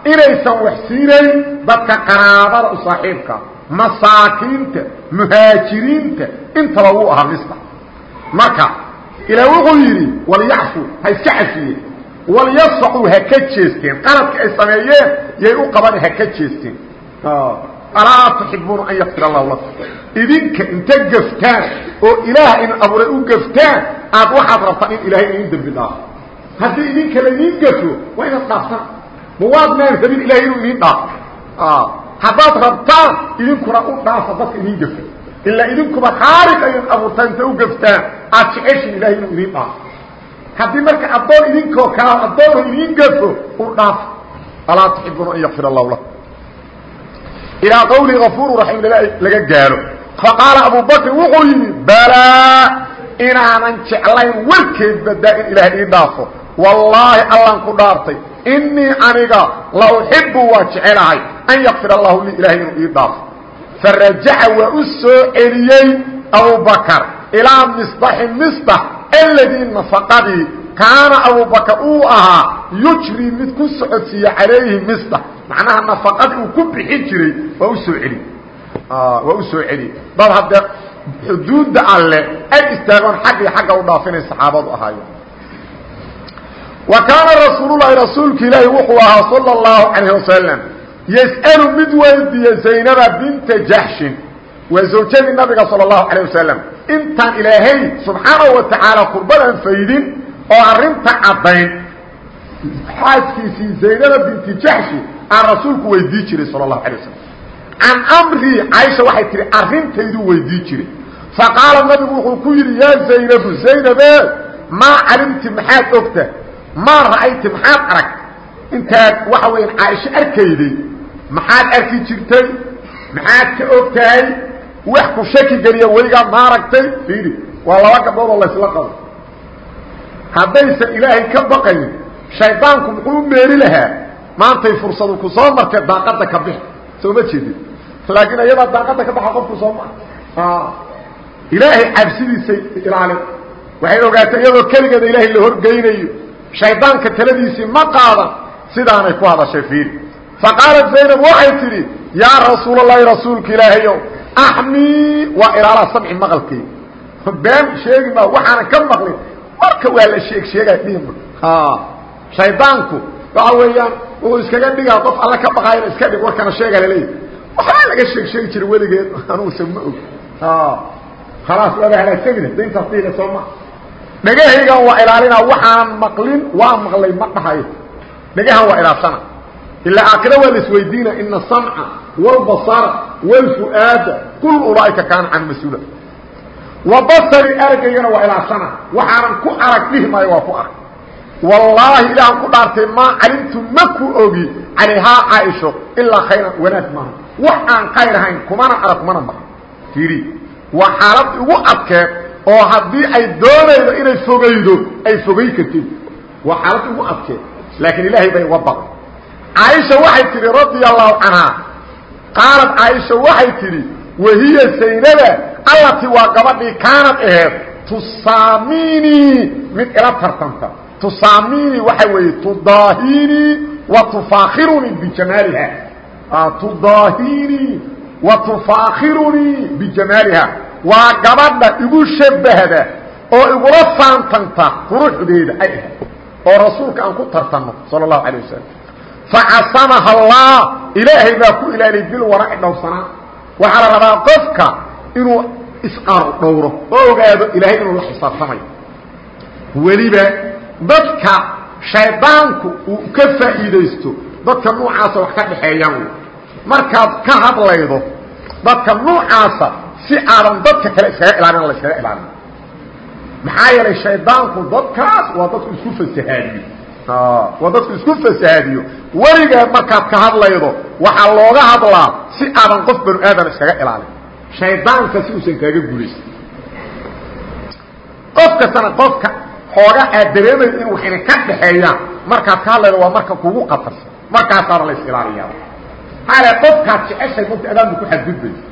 inaysan wax siinayn dadka qaraabada u saaxiibka masaakiinta muhaajiriinta intaba wuu ahaa mista marka ilaa wuxuu yidhi walyacfu ha iska cafiye walyasacuu ha ka jeesteen. Qaladka ay sameeyeen yay u qaban ha ka jeesteen. Alaa tuxibuuna an yakfir allahu lakum. Idinka inta gaftaan oo ilaah in abuuray u gaftaan aad waxaad rabtaan in ilaahay idin dembi dhaafo haddii idinka laydin gafo waa inaad dhaaftaan ma waad maan rabin ilahay inuu idin dhaafo haddaad rabtaan idinkuna u dhaafa dadka idin gafa ilaa idinkuba khaaliq aydin abuurtaan inta u gaftaan aad jeceshin ilahay inuu idin dhaafo haddii marka addoon idinkoo kala addoonu idin gafo u dhaafo alaa tuxibuuna an yakfir allahu lakum. Ilaa qawli afuuru raxiim laga gaaro. Faqaala abu bakrin wuxuu yidhi balaa inaanan jeclayn warkeed badaa in ilahay ii dhaafo. Wallaahi allan ku dhaartay inii aniga la uxibu waa jecelahay an yakfir allahu lii ilahay inuu ii dhaafo farajaca waa u soo celiyey abubakar ilaa misdaxin misdax aladii nafaqadii. Kaana abubakar uu ahaa yujri mid ku socodsiiye calayhi misdax macnaha nafaqadii uu ku bixin jiray waa u soo celi. Waa u soo celi. Dad haddee xuduudda alle ay istaagoon xaggii xagga u dhaafinay saxaabadu ahaayo wa kaana rasuululahi rasuulka ilaahi wuxuu ahaa sala اllahu calayh wasalam yas'alu mid weydiiye zaynaba binta jaxshin waa zawjadii nabiga sala allahu calayh wasalam intaan ilaahay subxaanahu wa tacaala khudbadaan faydin oo arrinta caddayn. Xaaskiisii zaynaba binti jaxshi aan rasuulku weydii jiray sala allahu alay wasalam can amrii cayisha waxay tihi arrintayduu weydii jiray. Faqaala nabigu wuxuu ku yidhi yaa zaynabu zaynabe maa calimti maxaad ogta maa ra'ayti maxaad arag? Intaad waxa weeyaan caaisho arkayday maxaad arki jirtay? Maxaad ka og tahay wax ku shaki geliya weligaa ma aragtay? Fiiri waa laba gabdhood oo laysla qabo. Haddaysan ilaahay ka baqayn shaydaanku muxuu u meeri lahaa? Maantay fursadu ku soo martee daaqadda ka bix soo ma jeedin. Laakiin ayadaa daaqadda ka baxa qofku soo maa ilaahay cabsidiisay ilaalin. Waxay ogaatay iyadoo keligeeda ilaahay la horgeynayo shaydaanka taladiisii ma qaadan sidaanay ku hadashay fiiri. Faqaalat zaynab waxay tidhi yaa rasuulalahi rasuulka ilaahayow axmii waa ilaalaa samci maqalkay been sheegi maa waxaana ka maqlin marka waa la sheeg sheegay dhihima shaydaanku waxa weeyaan wuxuu iskaga dhigaa qof alle ka baqaayana iska dhig warkana sheega laleeyahy waxbaa laga sheeg sheegi jiray weligeed anugusa ma og. Khalaas waaba halaagsamina dayntaas dhihina soo ma dhagahaygan waa ilaalina waxaan maqlin waa maqlay ma dhahayo dhagahan waa ilaashana ilaa aakhira waa laisweydiina ina samca wاlbasara wاlfu'aada kul ulaaika kaana can mas'uula. Wa basari waa ilaashana waxaanan ku arag dhihi maayo waa ku arag. Wallaahi ilaahan ku dhaartay maa calimtu ma ku ogi calayhaa caaisho ilaa khayran wanaag maaha wax aan khayr ahayn kumana arag kumana maql fiiri waa xaalad igu adkeed oo haddii ay doonaydo inay fogaydo ay fogay kartid. Waa xaalad ugu adkeed laakiin ilaahay bay uga baqay caaisha waxay tidhi radia allahu canhaa qaalad caaisha waxay tidhi wahiya saynada allati waa gabadhii kaanad aheed tusaaminii mid ila tartanta tusaaminii waxa weeye tudaahinii wa tufaakhirunii bijamaaliha tudaahinii wa tufaakhirunii bijamaaliha waa gabadha igu shabahda oo igula faantanta quruxdeeda ay ahayd oo rasuulka aan ku tartanno sala allahu calayh wasalam facasamaha allah ilaahay baa ku ilaaliyay bilwaraci dhowrsanaan waxaa la rabaa qofka inuu isqaaru dhowro oo ogaado ilaahay inuu la xisaabtamayo weliba dadka shaydaanku uu ka faa'iidaysto dadka nuucaasa wax ka dhaxeeyaan wey markaad ka hadlaydo dadka nuucaasa si aadan dadka kale iskaga ilaalin la iskaga ilaalin maxaa yeelay shaydaanku dadkaas waa dadku isku fasahaadiyo. Waa dadku isku fasahaadiyo. Weligaa markaad ka hadlaydo waxaa looga hadlaa si aadan qof banu aadan iskaga ilaalin shaydaanka si uusan kaaga gulaysan qof kastana qofka xooga aad dareemaydo in waxayna ka dhaxeeyaan markaad ka hadlaydo waa marka kugu qatarsan. Markaasaaba la is ilaaliyaa. Maxaa le qofkaad jeceshahay mota adaanbu ku xadgudbaysa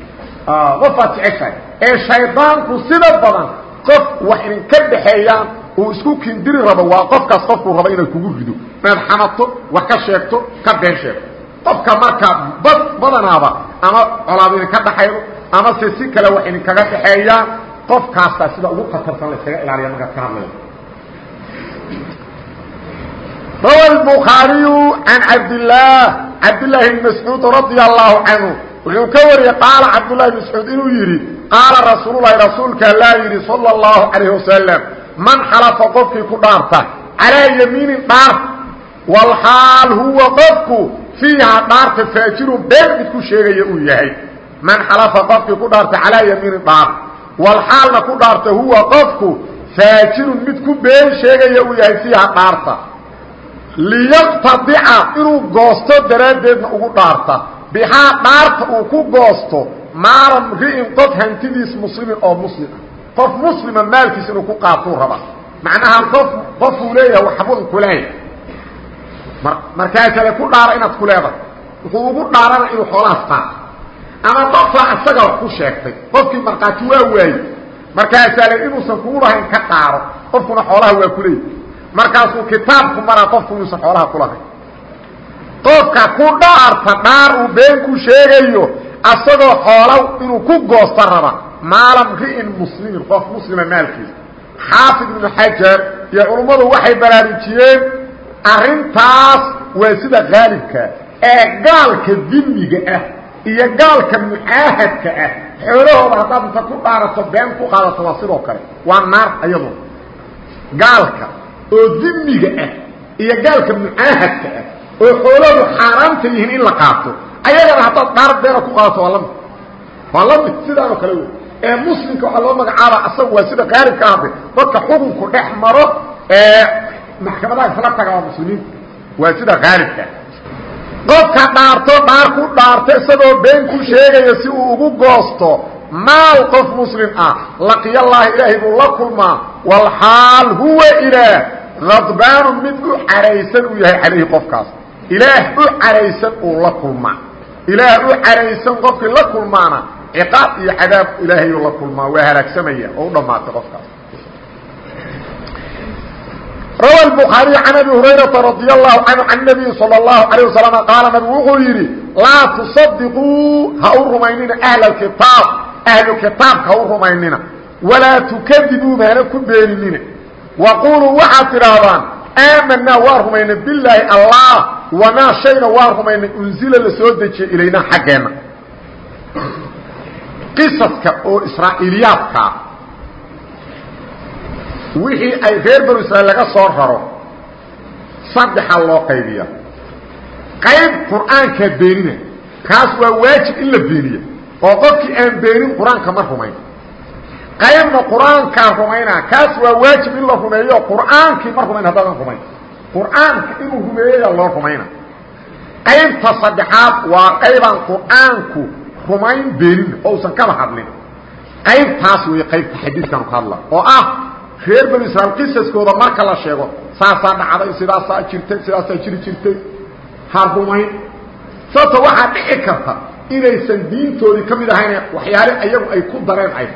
qofaad jeceshahay ee shaydaanku sida badan qof wax idinka dhexeeyaan uu isku kindiri rabo waa qofkaas qofkuu rabo inay kugu rido. Inaad xamato wax ka sheegto ka been sheegto. Qofka markaa bad badanaaba ama colaad idinka dhaxaydo ama se si kale wax idinkaga dhexeeyaan qofkaastaa sida ugu khatarsan la iskaga ilaaliya markaad ka hadlayso. Rawa الbukhaariyu can cabdillaah cabdillaahi bn mascuud radia allahu canhu wuxuu ka wariyey qaala cabdullahi bn mascuud inuu yidhi qaala rasuululahi rasuulka allaa yidhi salى اllahu calayh wasalam man xalafa qofkii ku dhaarta calaa yamiinin dhaar walxaal huwa qofku fiihaa dhaarta faajirun been mid ku sheegaya uu yahay. Man xalafa qofkii ku dhaarta calaa yamiinin dhaar walxaalna ku dhaarta huwa qofku faajirun mid ku been sheegaya uu yahay fiihaa dhaarta. Liyaqtadica inuu goosto daraaddeedna ugu dhaarta bixaa dhaarta uu ku goosto maala mri'in qof hantidiis muslimin oo muslim ah. Qof muslima maalkiisa inuu ku qaatuu raba. Macnaha qof qofuu leeyahay waxbuu ku leeyahay. Markaasale ku dhaara inaad ku leedahay. Wuxuu ugu dhaarana inuu xoolahaas qaato. Ama qofaa isaga wax ku sheegtay. Qofkii markhaati waa waayey. Markaasaa le inuusan kugu lahayn ka dhaaro qofkuna xoolaha waa ku leeyahy markaasuu kitaabku maraa qofku inuusan xoolaha ku lahayn qofka ku dhaarta dhaar uu been ku sheegayo asagoo xoola inuu ku goosta raba maala mri'in muslimin qof muslima maalkiisa xaafid ibnu xajar iyo culummadu waxay baraarujiyeen arrintaas waa sida haalibka ee gaalka dimiga ah iyo gaalka mucaahadka ah. Xoolahooda haddaad inta ku dhaarato been ku qaadato waa sidoo kale. Waa naar ayado gaalka oo dimiga ah iyo gaalka mucaahadka ah oo xoolahoodu xaaraanta yihiin in la qaato. Ayagana haddaad dhaar beena ku qaadato waa la mid waa la mid sidaanoo kale wey. Ee muslimka waxaa loo magacaaba asagu waa sida qaalibka ahde dadka xukunku dhex maro ee maxkamadaha isla taga waa muslimiinta waa sida qaalibka qofka dhaarto dhaar ku dhaarto isagoo been ku sheegaya si uu ugu goosto maal qof muslim ah laqiyallaahi ilaahay buu la kulmaa walxaal huwa ilaah khadbaanu mid u caraysan uu yahay calayhi qofkaas ilaah u caraysan uu la kulmaa. Ilaah u caraysan qofkii la kulmaana ciqaab iyo cadaab ilaahayuu la kulmaa. Waa halaagsamaya oo u dhammaatay qofkaas. Rawa bukhaariy can abi hurayraa radia allahu canhu can nabiyi sala allahu alayh wasalam qaala nabigu wuxuu yidhi laa tusadiquu ha u rumaynina ahla kitaab ahlu kitaabka ha u rumaynina. Walaa tukadibuub hana ku beeninina waquluu waxaad tidhaahdaan aamanaa waa rumaynay bilaahi allah wamaa shayna waa rumaynay unzila la soo dejiyey ilaynaa xaggeenna qisaska oo israa'iiliyaadkaa wixii ay reer banu israiil laga soo raro saddexaa loo qaybiya. Qayb qur'aankaa beenina kaas waa waajib in la beeniya oo qofkii aan beenin qur'aanka ma rumayn qaybna qur'aankaa rumaynaa kaas waa waajib in la rumeeyo qur'aankii ma rumayn haddaadan rumayn. Qur'aanka inuu rumeeyeya loo rumayna. Qaybta saddexaad waa qaybaan qur'aanku rumayn beenina oo usan kaba hadlin. Qaybtaas wey qaybta xadiidkanu ka hadla oo ah reer banu israiil qisaskooda marka la sheego saasaa dhacday sidaasaa jirtay sidaasaa jiri jirtay. Ha rumayn. Sababto waxaa dhici karta inaysan diintoodii ka mid ahayn waxyaale ayagu ay ku dareen ay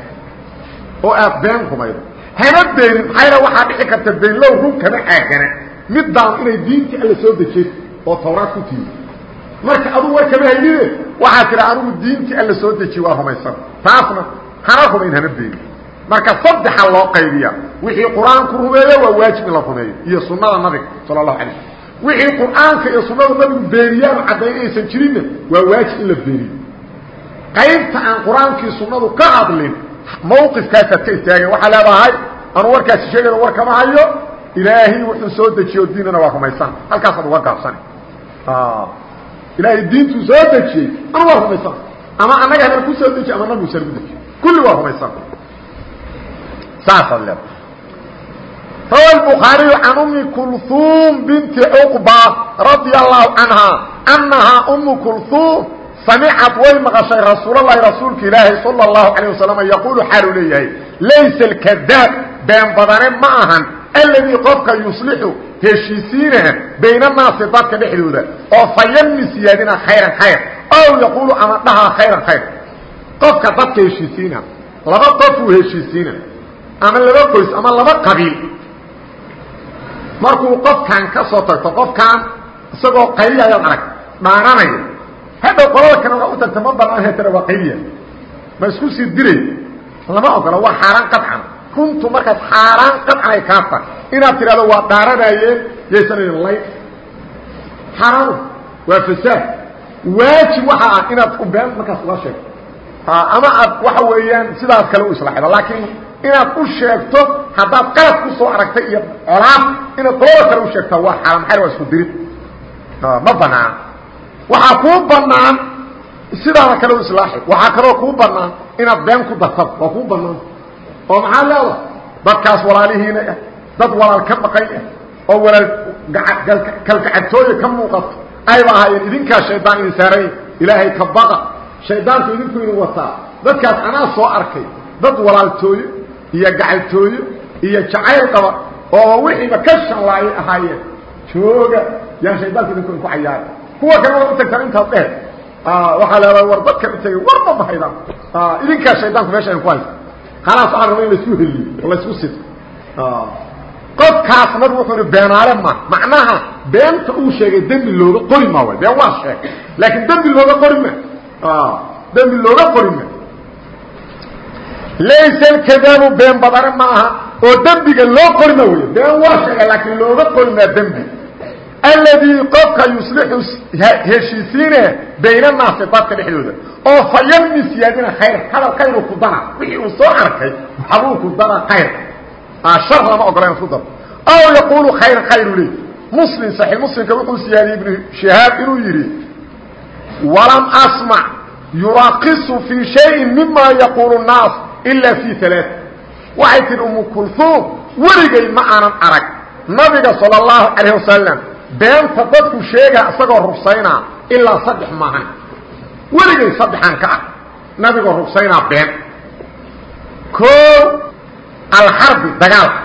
oo aad been rumaydo hana beenin maxaa waxaa dhici karta beenlow run kama caagana middaan inay diintii alla soo dejay oo tawraad ku tiimi marka adugu war kama haynide waxaa tidha anigu diintii alla soo dejiye waa rumaysan. Taasna hana rumayn hana beenin marka saddexa loo qaybiya wixii qur'aanku rumeeyo waa waajib in la rumeeyo. Iyo sunada nabiga sal اlahu alay wixii qur'aanka iyo sunada nabigu beeniyaan caddayn aysan jirinna waa waajib in la beeniyo qaybta aan qur'aankii sunadu ka hadlin mawqifkaasaad ka istaagay waxaa leedahay anuu warkaasi sheegayda war kama hayo. Ilaahay wuxuu soo dejiyo diinana waa rumaysana halkaasaad uga gaabsana ah. ilaahay diintuu soo dejiyey ama waa rumaysana ama annaga hadan ku soo dejiy ama nabigu saan ku dejiy kulli waa rumaysana saasaad leedahay rawa bukhaariyu can ummi kulhuum binti cuqba radia allahu canhaa anahaa ummu kulhuum samicad way maqashay rasuulalahi rasuulka ilaahi salى الlahu عalيه wasalam yaquulu xaaluu leeyahay laysa اlkadaab been badane ma ahan alladii qofka yuslixu heshiisiinaha bayna naasi dadka dhexdooda oo fayanmi siyaadina khayran khayr ow yaquulu ama dhahaa khayran khayr qofka dadka heshiisiina laba qofuu heshiisiina ama laba qoys ama laba qabiil markuu qofkan ka soo tagto qofkan isagoo qayliya ayaad arag dhaaranayo hadhow qolada kale waa u tagta ma banaan hetara waa qayliya ma isku sii diray lama ogola waa xaaraan qaطcan runtu markaas xaaraan qaطcan ay kaa tahay. Inaad tidhahdo waa dhaaranayeen yaysan idin lay xaaraanu waa fasaad. Waajib waxa ah inaad u been markaas uga sheegto. Ama aad waxa weeyaan sidaas kale u islaaxdo laakiin inaad u sheegto haddaad qalad ku soo aragtay iyo colaad inaad qolada kale u sheegtaa waa xaaraan. Maxaa waa isku dirid? Ma banaan waxaa kuu banaan sidaada kale islaaxi waxaa kaloo kuu banaan inaad been ku dartado waa kuu banaan oo maxaa leedahay? Dadkaas walaalihiina ah dad walaal ka dhaqay ah oo walaal kalgacabtooya ka muuqato ayba ahaayeen idinkaa shaydaan idin saaranya ilaahay ka baqa. Shaydaanku idinku idin wataa. Dadkaas anaa soo arkay. Dad walaaltooyo iyo gacaltooyo iyo jacayl qaba oo wixiiba ka shanlaayay ahaayeen. Jooga. Yaan shaydaanku idinku idinku cayaara kuwa kale waa u tagtaan intaad dheer. Waxaa leedahay war dadkan utagay warba ma haydaan. Idinkaa shaydaanku meesha idinku haysta khalaas waxaa raba in la isku heliyo oo la isku sito. Qofkaas nabig wuxuu ihi beenaale ma macnaha beenta uu sheegay dembi looga qori ma way been waa sheegay. Laakiin dembi looga qori ma. Dembi looga qori ma. Laysa alkadaabu been badane ma aha oo dembiga loo qori ma wey been waa sheegay laakiin looga qori maa dembi alladii qofka yuslixu heshiisiine bayna naasi dadka dhexdooda oo fa yami siyaadina khayr hadal khayru ku dana wixii uu soo arkay waxbuu ku dana khayr shar lama ogola in isku daro aw yaquulu khayr khayru ley muslim saxiix muslimka wuxuu siyaadiyey ibnu shihaab inuu yidhi walam asmac yuraqisu fii shayin mima yaquulu nnaas ila fii alaa waxay tihi umu kulhuum weligay ma aanan arag nabiga sala allahu calayh wasalam beenta dadku sheegaa isagoo rugsaynaa ilaa saddex maahan. Weligay saddexaan ka ah. Nabigoo rugsaynaa been. O alxarbi dagaalka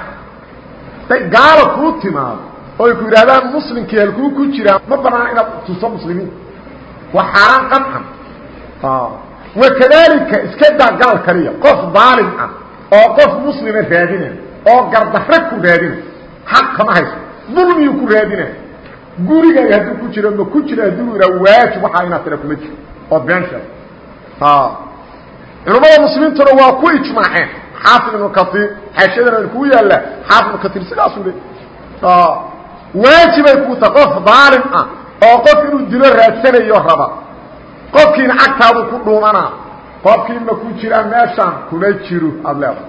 gaalo kuu timaado oo ay ku yidhahdaan muslimkii halkuu ku jiraa ma banaan inaad tuso muslimiin waa xaaraan qaطcan wakadaalika iska daa gaal kaliya qof daalim ah oo qof muslima raadina oo gardarre ku raadina xaq kama hayso dulmiyuu ku raadina gurigaaga hadduu ku jiro ma ku jira hadduu ihaa waajib waxaa inaad tira kuma jiro. Oo been sheeg culammada muslimiintuna waa ku ijmaaceen. Xaafid ibnu kaiir xaashiyadana kuu yaalla xaafid ibnu kaiir sidaasuu le waajibay kuu tahay. Qof daalim ah oo qof inuu dilo raadsanayo raba. Qofkiina cagtaadu ku dhuumanaa qofkii ma ku jiraa meeshaan kuma jiro aada leedahay.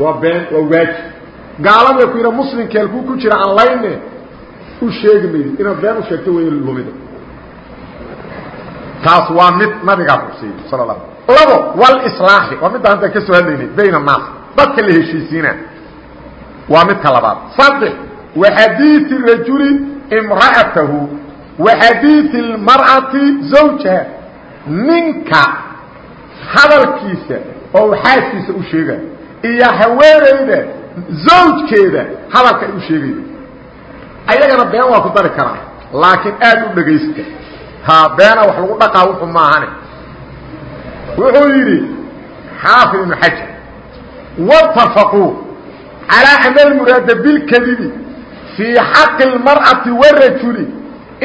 Waa been waa waajib. Gaalada ku yidha muslimkii halkuu ku jira aan layne u sheegmayn inaad been u sheegto waa in taas waa mid nabigaa ruqsiiyo sal labo walislaaxi waa midda haddan ka soo hadlaynay bayna naas dadka la heshiisiina waa midka labaad. Saddex waxadiii rajuli imra'atahu waxadiii اlmar'ati zawjaha ninka hadalkiisa oo xaaskiisa u sheegaya iyo haweenayda zawjkeeda hadalka ay u sheegayda ayagana been waa ku dari karaa laakiin aad u dhegaysta ha beena wax lagu dhaqaa wuxuu maahane wuxuu yidhi xaafid ibnu xajar wاtafaquu calىa ana almuraada bilkadibi fii xaqi اlmarأati wاrajuli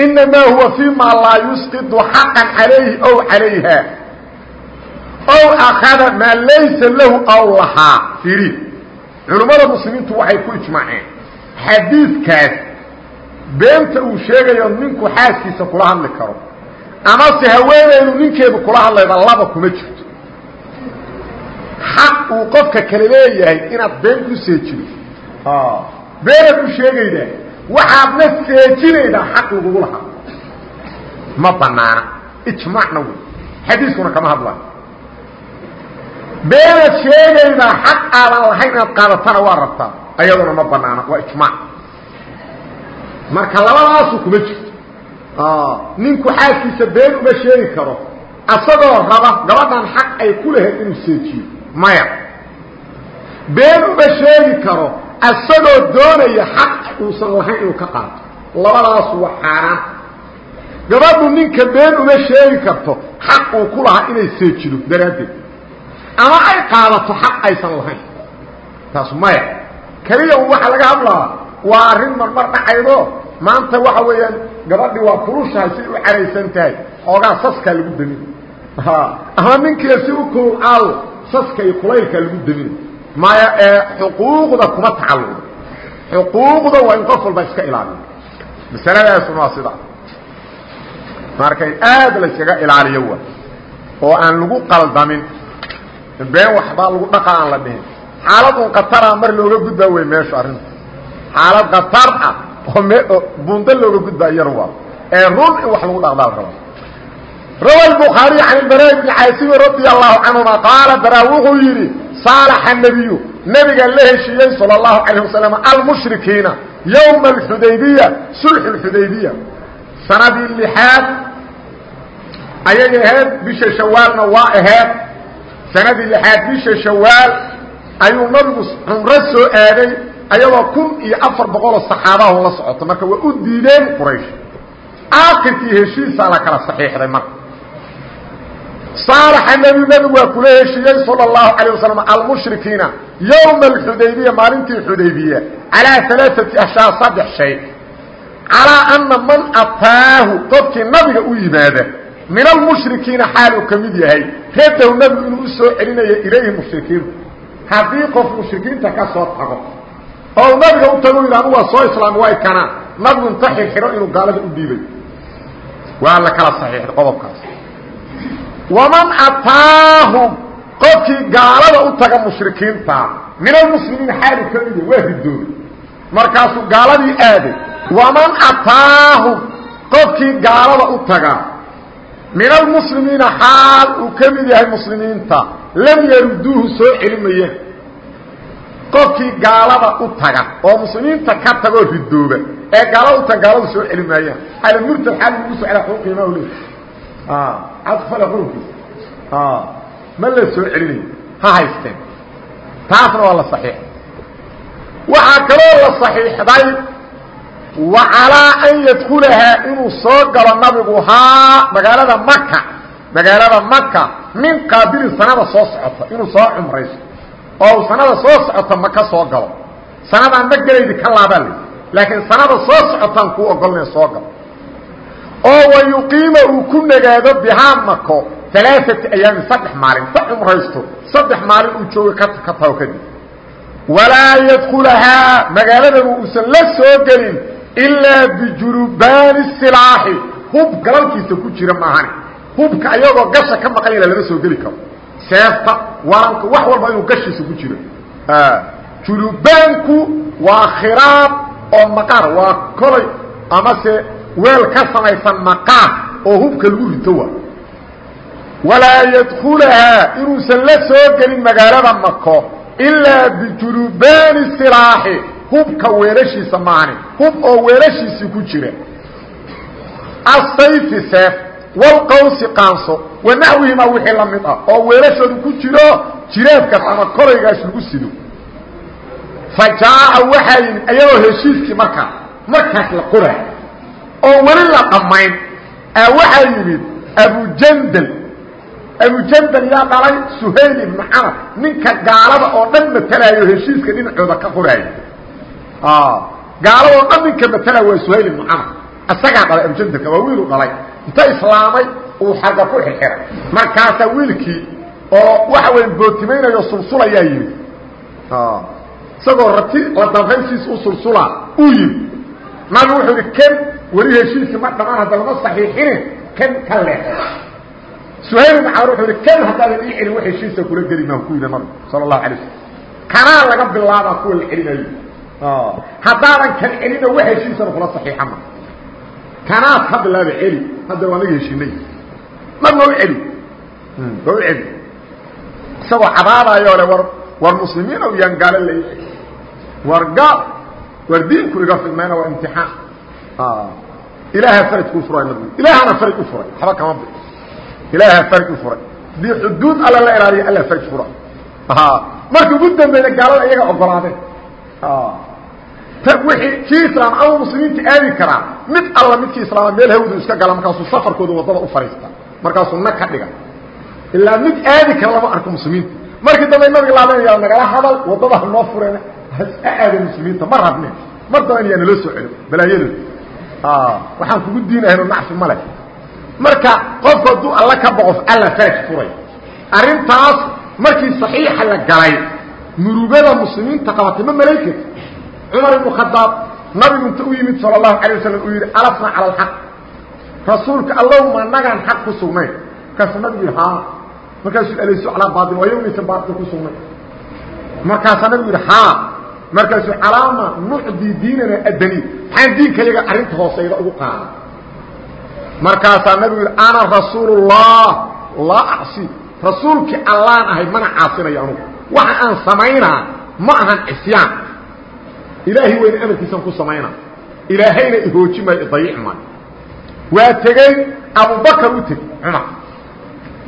inamaa huwa fii ma laa yusqidu xaqan calayhi ow calayha ow akada maa laysa lahu aw lahaa iri culummada muslimiintu waxay ku ijmaaceen xadiidkaas beenta uu sheegayo ninku xaaskiisa kula hadli karo. Amase haweenaydu ninkeedu kula hadlayda laba kuma jirto. Xaq uu qofka kale leeyahay inaad been ku seejido beenaad u sheegaydaa waxaadna seejinaydaa xaq lagugu lahaa ma banaana ijmaacna wey. Xadiiskuna kama hadlayo beenaad sheegaydaa xaq aadan lahayn inaad qaadatana waa rabtaa ayaduna ma banaana waa ijmaac marka labadaasu kuma jirto. Ninku xaaskiisa been uma sheegi karo. Asagoo raba gabadhan xaq ay ku lahayd inuu seejiyo. Maya. Been uma sheegi karo asagoo doonaya xaq uusan lahayn inuu ka qaato. Labadaasu waa xaaraan. Gabadhu ninka been uma sheegi karto xaq uu ku lahaa inay seejido daraaddeed. Ama ay qaadato xaq aysan lahayn. Taas maya. Keliya un waxaa laga hadlaa waa arrin marmar dhacaydo. Maanta waxa weeyaan gabadhi waa kulushahay siay u caraysan tahay xoogaa saskaa lagu damin ama ninkiia si u kowcaawo saska iyo kulaylkaa lagu damin maya ee xuquuqda kuma tacalluqdo. Xuquuqda waa in qof walba iska ilaaliyo masaladaasuna waa sida. Marka in aad la yskaga ilaaliyo wa oo aan lagu qaldamin been waxbaa lagu dhaqa aan la dhihin. Xaalad un khatara mar looga gudbaa wey meeshu arrinta xaalad khatar ah oo m buundo looga gudbaa iyana waa ee run in wax lagu dhaqdaa la rabaa rawa الbخaariي can اbara bni caasimi radي الlahu canهuma qaala bara wuxuu yidhi saalaxa nebiyu nebiga la heshiiyey salى الlahu عalيه wasalam almushrikiina ywma اxudaybiya sulx اxudaybiya sanadii lixaad ayay ahayd bisha shawaalna waa ahayd sanadii lixaad bisha shawaal ayuu nabigu cumro soo aaday ayagoo kun iyo afar boqoloo saxaabahu la socoto marka waa u diideen quraysh. Aakirkii heshiisaa la kala saxiixday marka. Saalaxa nebi nebigu waa kula heshiiyey sala allahu calayh wasalam almushrikiina yowma alxudaybiya maalintii xudaybiya calaa alaaati ashyaa saddex shay. Calaa anna man ataahu qofkii nabiga u yimaada min almushrikiina xaal ka mid yahay. Radahu nebigu inuu u soo ilayhi mushrikiintu. Haddii qof mushrikiinta ka soo tago oo nabiga u tago yidhi anugu waa soo islaam way kanaa nabigu inta xirxiro inuu gaalada u dhiibay. Waa la kala saxiixday qodobkaas. Waman ataahum qofkii gaalada u taga mushrikiinta min almuslimiina xaalu ka mid waa ridooday markaasuu gaaladii aaday waman ataahum qofkii gaalada u taga min almuslimiina xaal uu ka mid yahay muslimiinta lam yaruduuhu soo celimayaan qofkii gaalada u taga oo muslimiinta ka tagoo ridooba ee gaalada u taga gaaladu soo celi maayaan ala murtad xaal lagu soo cela qiima le cadfale qurunkiisa ma la soo celinayo ha haysteen. Taasna waa la saxiixay waxaa kaloo la saxiixday wa calaa an yadkulahaa inuu soo galo nabigu haa magaalada maka magaalada maka min qaabili sanada soo socota inuu soo cumrayso oo sanada soo socota maka soo galo. Sanadaan ma gelaydi ka laabaa la laakiin sanada soo socotaan kuu ogolnaya soo galo. Oo wa yuqiima uu ku nagaado bihaa mako alaaati ayaamin saddex maalin. Ka cumraysto saddex maalin uu jooga ka ka tago kadib. Walaa yadkulahaa magaaladanu uusan la soo gelin ilaa bijurubaani silaaxi hub galalkiisa ku jira maahane hubka ayagoo gasha ka maqan yala lama soo geli karo seefta waranka wax walba inuu gashiisa ku jiro. Jurubaanku waa khiraab oo maqaar waa kolay amase weel ka samaysan maqaar oo hubka lagu rito waa. Walaa yadkulahaa inuusan la soo gelin magaalada mako ilaa bijurubaani silaaxi hubka weelashiisa maani hub oo weelashiisii ku jira. Asayfi seef walqawsi qaanso wa naxwihimaa wixii la mid ah oo weelashoodu ku jiro jiraabkaas ama kolaygaas lagu sido. Fa jaaca waxaa yimid ayagoo heshiiskii markaa markaas la qoray. Oo weli la dhammayn a waxaa yimid abujandal abujandal yaa dhalay suhayl ibnu camar ninka gaalada oo dhan matalaayo heshiiska dhinacooda ka qoraayo gaalada oo dhan ninka matalaayo waa suhayl ibnu camar isagaa dhalay abujandalka waa wiilu dhalay inta islaamay uu xarga ku xirxiray markaasaa wiilkii oo waxa weya bootimaynayo sulsulayaa yimid isagoo rati la danfaysiis u sulsulaa uu yimid nabigu wuxuu idhi kan weli heshiiskii ma dhamaan hadda lama saxiixine kan ka leexo suhayl ibn camar wuxuu ihi kan haddaadan ii celin wax heshiisa kula geli maa ku yidhi nabigu sala allahu alay slam kanaa laga bilaabaa kuwa la celinayo. Haddaadan kan celina wax heshiisana kula saxiixa ma kanaad ka bilaaba celi hadda waa naga heshinay mar ma u celi ma u celi isagoo cabaadaayoo le war war muslimiin o yaan gaalo la war gaal war diinku iga fidmayna waa imtixaan. Ilaaha faraj kuu furay nabigu ilaahana faraj u furay. Waxba kama bi ilaaha faraj u furay. Hadii xuduud alla la ilaaliyo alla faraj fura markii ugu dambeyna gaalada iyaga ogolaadeen wii kii islaam ama muslimiinta aadi karaa mid alla midkii islaama meel hawdu iska gala markaasuu safarkooda waddada u fariista markaasuu nag ka dhiga. Ilaa mid aadi kara lama arko muslimiinta. Markii dambe nabiga laabanaya nagala hadal waddada ha noo fureen ha aada muslimiinta ma rabne. Mar daban yaa naloo soo celo balaayadooda waxaan kugu diinahayno nacfi male marka qofku hadduu alla ka boqof alla faraj furay. Arrintaas markii saxiixa la galay murugada muslimiinta qabatay ma malayn karti cumar ibnu khadaab nabigu inta u yimid sala allahu calay wasalam uu yidhi alasna cala alxaq rasuulka allahuma nagaan xaq ku sugnayn markaasuu nabigu yidhi haa. Markaasuu alaysu calaa baail waa yowmaysan baail ku sugnay. Markaasaa nabigu yidhi haa. Markaasuu calaama nucdii diinana adani maxaan diinkayaga arrinta hooseyda ugu qaada markaasaa nabigu yidhi ana rasuulullah laa acsi. Rasuulkii allaan ahay mana caasinayo anugu. Waxa aan samaynaa ma ahan cisyaan ilaahay weyna amarkiisan ku samaynaa ilaahayna ihooji maayo idayici maayo waa tegey abubakar u teg cumar.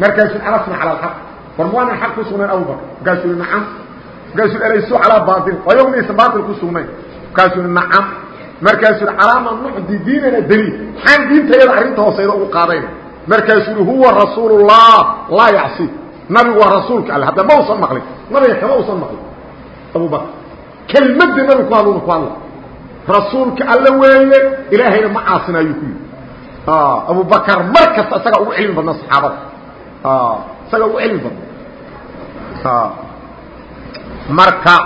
Markaasuu alasna cala alxaq war muwaanan xaq ku sugnayn abubakar markaasuu yihi nacam. Markaasuu alaysu calaa baail waa yow maysan baail ku sugnayn markaasuu yihi nacam. Markaasuu yihi calaama nucdi diinana daliil. Maxaan diintayada arrinta hooseyda ugu qaadayna markaasuu yihi huwa rasuulullah laa yacsi. Nabigu waa rasuulka alle hadda ma usan maqlin. Nabiga kama usan maqlin. Abubakar kelmadda nabigu ku hadluna ku hadla rasuulka alle weeye ilaahayna ma caasina ayuu ku yidhi. Abubakar mar kasta isagaa ugu cilmi badna saxaabada. Isagaa ugu cilmi badna marka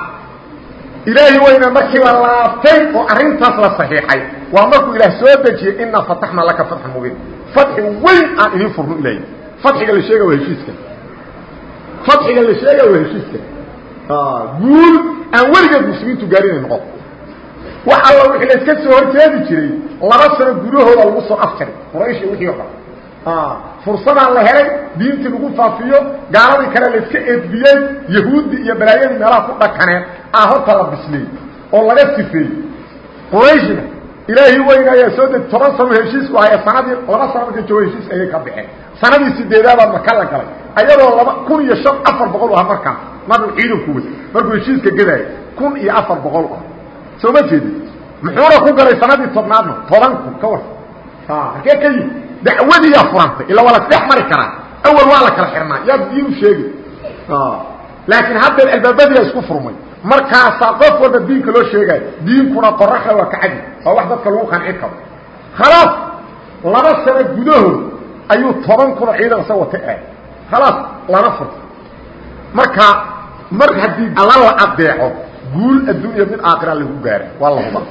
ilaahi weyna markii la laabtay oo arrintaas la saxiixay waa markuu ilaah soo dejiyey inaa fataxna laka fatxan mubiin. Fatxi weyn aan idiin furno ilaahi fatxiga la sheega waa heshiiska. Fatxiga la sheega waa heshiiska. Guul aan weligeed muslimiintu gaarinay noqon. Wax alla wixii la iska soo horjeedi jiray laba sano gudahooda lagu soo afjaray quraysh iyo wixii o dhan fursadaan la helay diintii lagu faafiyo gaaladii kale la iska eedbiyey yahuudi iyo balaayadii meelaha ku dhakaneen aa horta la bisliyey oo laga sifeeyey. Qurayshna ilaahi weyna ayaa soo deg toban sano heshiisku ahaya sanadii laba sano marka joogo heshiis ayay ka baxeen. Sanadii sideedaabaa maka la galay. Ayadoo laba kun iyo shan afar boqol ah markaa nabigu ciidanku wad markuu heshiiska gadaayo kun iyo afar boqol ah. Soo ma jeedin? Muxuuna ku galay sanadii tobnaadna toban kun ka war halkee ka yimi dacwadiiyaa furantay ila waa la dhex mari karaa. Awal waa la kala xirnaa. Yaa diinu sheegi. Laakiin haddeer albaabadiyaa isku furmay markaasaa qof walba diinka loo sheegaayo diinkuna qoraxda waa kacadi waa wax dadka lagu qancin karo. Khalaas laba sano gudahood ayuu toban kunoo ciidan isa wata aad khalaas lana furta marka mar haddii alla la adeeco guul adduunya mid aakhira lagu gaara waa la hubaa.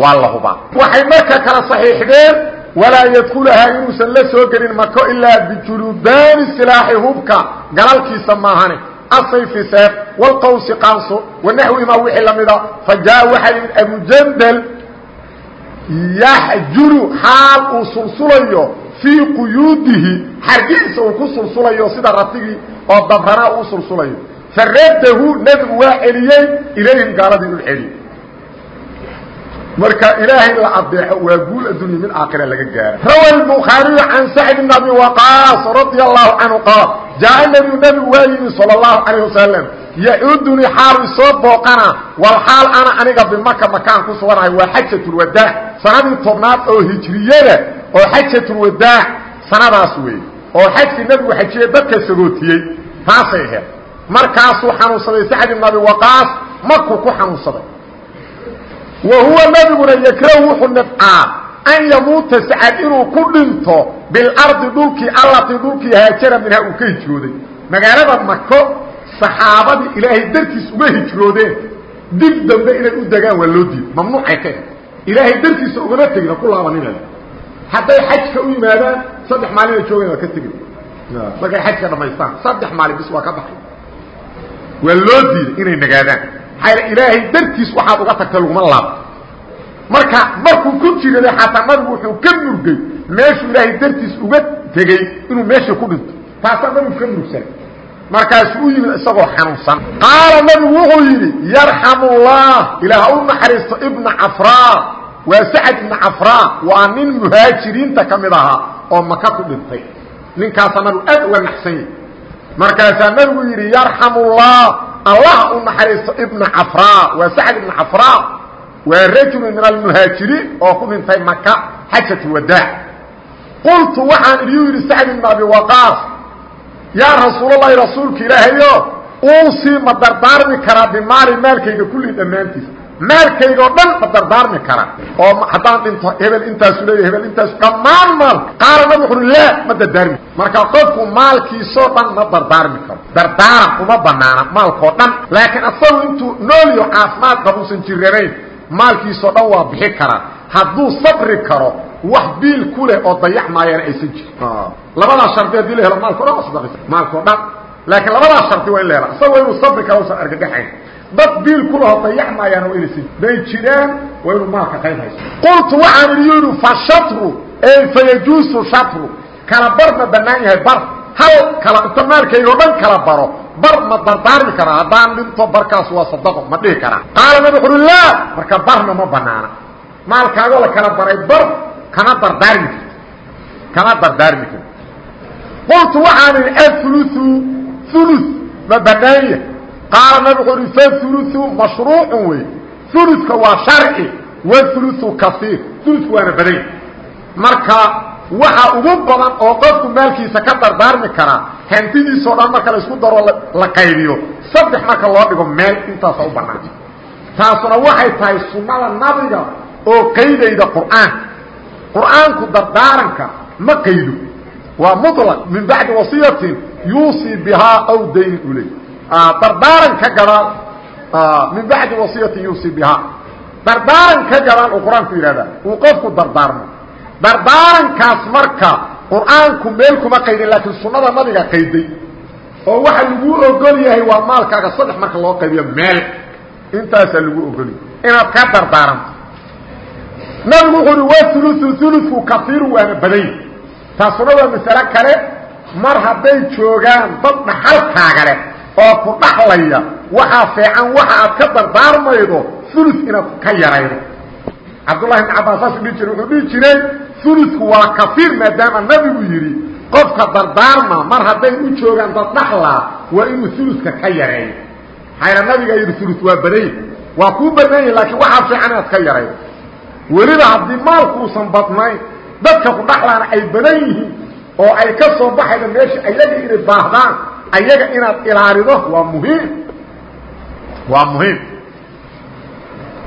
Waa la hubaa. Waxay marka kala saxiixdeen walaa yadkulahaa inuusan la soo gelin mako ilaa bijulubaani silaaxi hubka. Galalkiisa maahane asayfi seef wlqawsi qaanso wanaxwimaa wixii lamida fa jaa waxaa yimid abujandal yaxjuru xaal uu sulsulayo fii quyuudihi xargihiisa uu ku sulsulayo sida ratigii oo dabranaa uu sulsulayo faradahu nebigu waa celiyey ilayhim gaaladii u celiyey marka ilaahay la adeexo waa guul addunya mid aakhira laga gaara rawa الbukhaariyu can sacd bn abi waqaas radia allahu canhu qaal jaa nbiyu nabigu waa yimi sal اlahu alayh wasalam yacudunii xaal isoo booqana wal xaal ana aniga bimaka makaan ku suganahay waa xajatulwadaac sanadii tobnaad oo hijriyada oo xajatulwadaac sanadaas weeye oo xajkii nebigu xajiye dadka sagootiyey taasay aheyd markaasuu xanuunsaday sacd ibn abi waqaas maku ku xanuunsaday wa huwa nebiguna yakrahu wuxuu nafcaa an yamuuta sacad inuu ku dhinto bilardi dhulkii allatii dhulkii haajara minhaa uu ka hijrooday magaalada mako saxaabadii ilaahay dartiis uga hijroodeen dib dambe inay u degaan waa loo diiday mamnuucay ka ilaahay dartiisa ugama tegin ha ku laabanina hadday xajka u yimaadaan saddex maalina joogan waa ka tegin markay xajka dhamaystaan saddex maalin bis waa ka baxay waa loo diiday inay nagaadaan maxaa ilaahay dartiis waxaad uga tagtay laguma laabo marka markuu ku jiraday xataa nabigu wuxuu ka murgay meeshuu ilaahay dartiis uga tegey inuu meesha ku dhinto taasaa nabigu ka murugsanay markaasuu u yimid isagoo xanuunsan. Qaala nabigu wuxuu yidhi yarxamu llah ilaah u naxariisto ibna cafraa waa sacad ibna cafraa waa nin muhaajiriinta ka mid ahaa oo maka ku dhintay. Ninkaasaa nabigu aad uga naxsan yahy markaasaa nabigu yidhi yarxamu llah allah u naxariisto ibna cafraa waa sacd ibna waa rajulu min almuhaajiriin oo ku dhintay maka xajat lwadaac qultu waxaan idiu yidhi sacd ibna abi waqaas yaa rasuulalahi rasuulka ilaahayo uusii ma dardaarmi karaa bimaali maalkayga kulli dhammaantiis? Maalkayga oo dhan ma dardaarmi kara. Oo haddaan dhinto hebel intaasu leeya hebel intaasu dhammaan maal qaala nabi wuxu laa ma dardaarmi. Marka qofku maalkiisoo dhan ma dardaarmi karo. Dardaaran uma banaana maalkoo dhan laakiin asagu intuu nooliyo caafimaad qabuusan jiranayn maalkiisoo dhan waa bixi karaa. Hadduu sabri karo wax biil ku leh oo dayac maayana aysan jirin labadaa shardi haddii la helo maalko dhan waa maalkoo dhan. Laakiin labadaa shardi waa in la hela isaga waa inuu sabri karo usan argagaxayn. Dad biil ku laho dayac maayaana waa inaysan bay jiraan waa inuu maalka qayb hayso qultu waxaan idhi yidhi fa shatru ey fayajuusu shatru. Kala bar ma bannaan yahay bar. Hal kala inta maalkayga o dhan kala baro bar ma dardaarmi karaa haddaan dhinto barkaas waa sadaqo ma dhihi karaa qaala nabi wuxu uhi laa marka barna ma banaana maalkaagoo la kala baray bar kama dardaarmi karto kama dardaarmi karto qultu waxaan idhi auluثu ulu ma banaanya qaala nabi wuxuu ihi fauluثu mashruucu wey uluka waa sharci wauluثu kaiir uluku waana badany marka waxa ugu badan oo qofku maalkiisa ka dardaarmi karaa hantidiisao dhan marka la isku daro la qaybiyo saddex marka loo dhigo meel intaasa u banaan taasuna waxay tahay sunnada nabiga oo qaydayda qur'aan. Qur'aanku dardaaranka ma qaydo waa mulaq min bacdi wasiyatin yuusii bihaa aw daynin uley dardaaran ka gadaal min bacdi wasiyatin yuusii bihaa dardaaran ka gadaal uu qur'aanku yidhahdaa uu qofku dardaarmo dardaarankaas marka qur'aanku meel kuma qaydin laakiin sunnada nabiga qayday. Oo waxa lagu ogol yahay waa maalkaaga saddex marka loo qaybiyo meel. Intaasaa lagu ogolyahay inaad ka dardaaranto nabigu wuxuu uhi waa uluثu uluثku kaiiru waana badany taasuna waa masale kale mar hadday joogaan dad dhaxalkaaga leh oo ku dhaxlaya waxaa feecan waxa aad ka dardaarmaydo ulu inaad ka yaraydo cabdullahi ibn cabbaas saasuu dhihi jiray wuxuu dhihi jiray uluثku waa kaiir maadaama nabigu yidhi qofka dardaarma mar hadday u joogaan dad dhaxlaa waa inuu uluka ka yareeyo. Maxayna nabigaa yidhi ulu waa badany waa kuu badanya laakiin waxaa fiican inaad ka yaraydo weliba haddii maalku uusan badnayn dadka ku dhaxlaana ay badan yihiin oo ay ka soo baxayda meesha ayaga inay baahdaan ayaga inaad ilaalido waa muhiim. Waa muhiim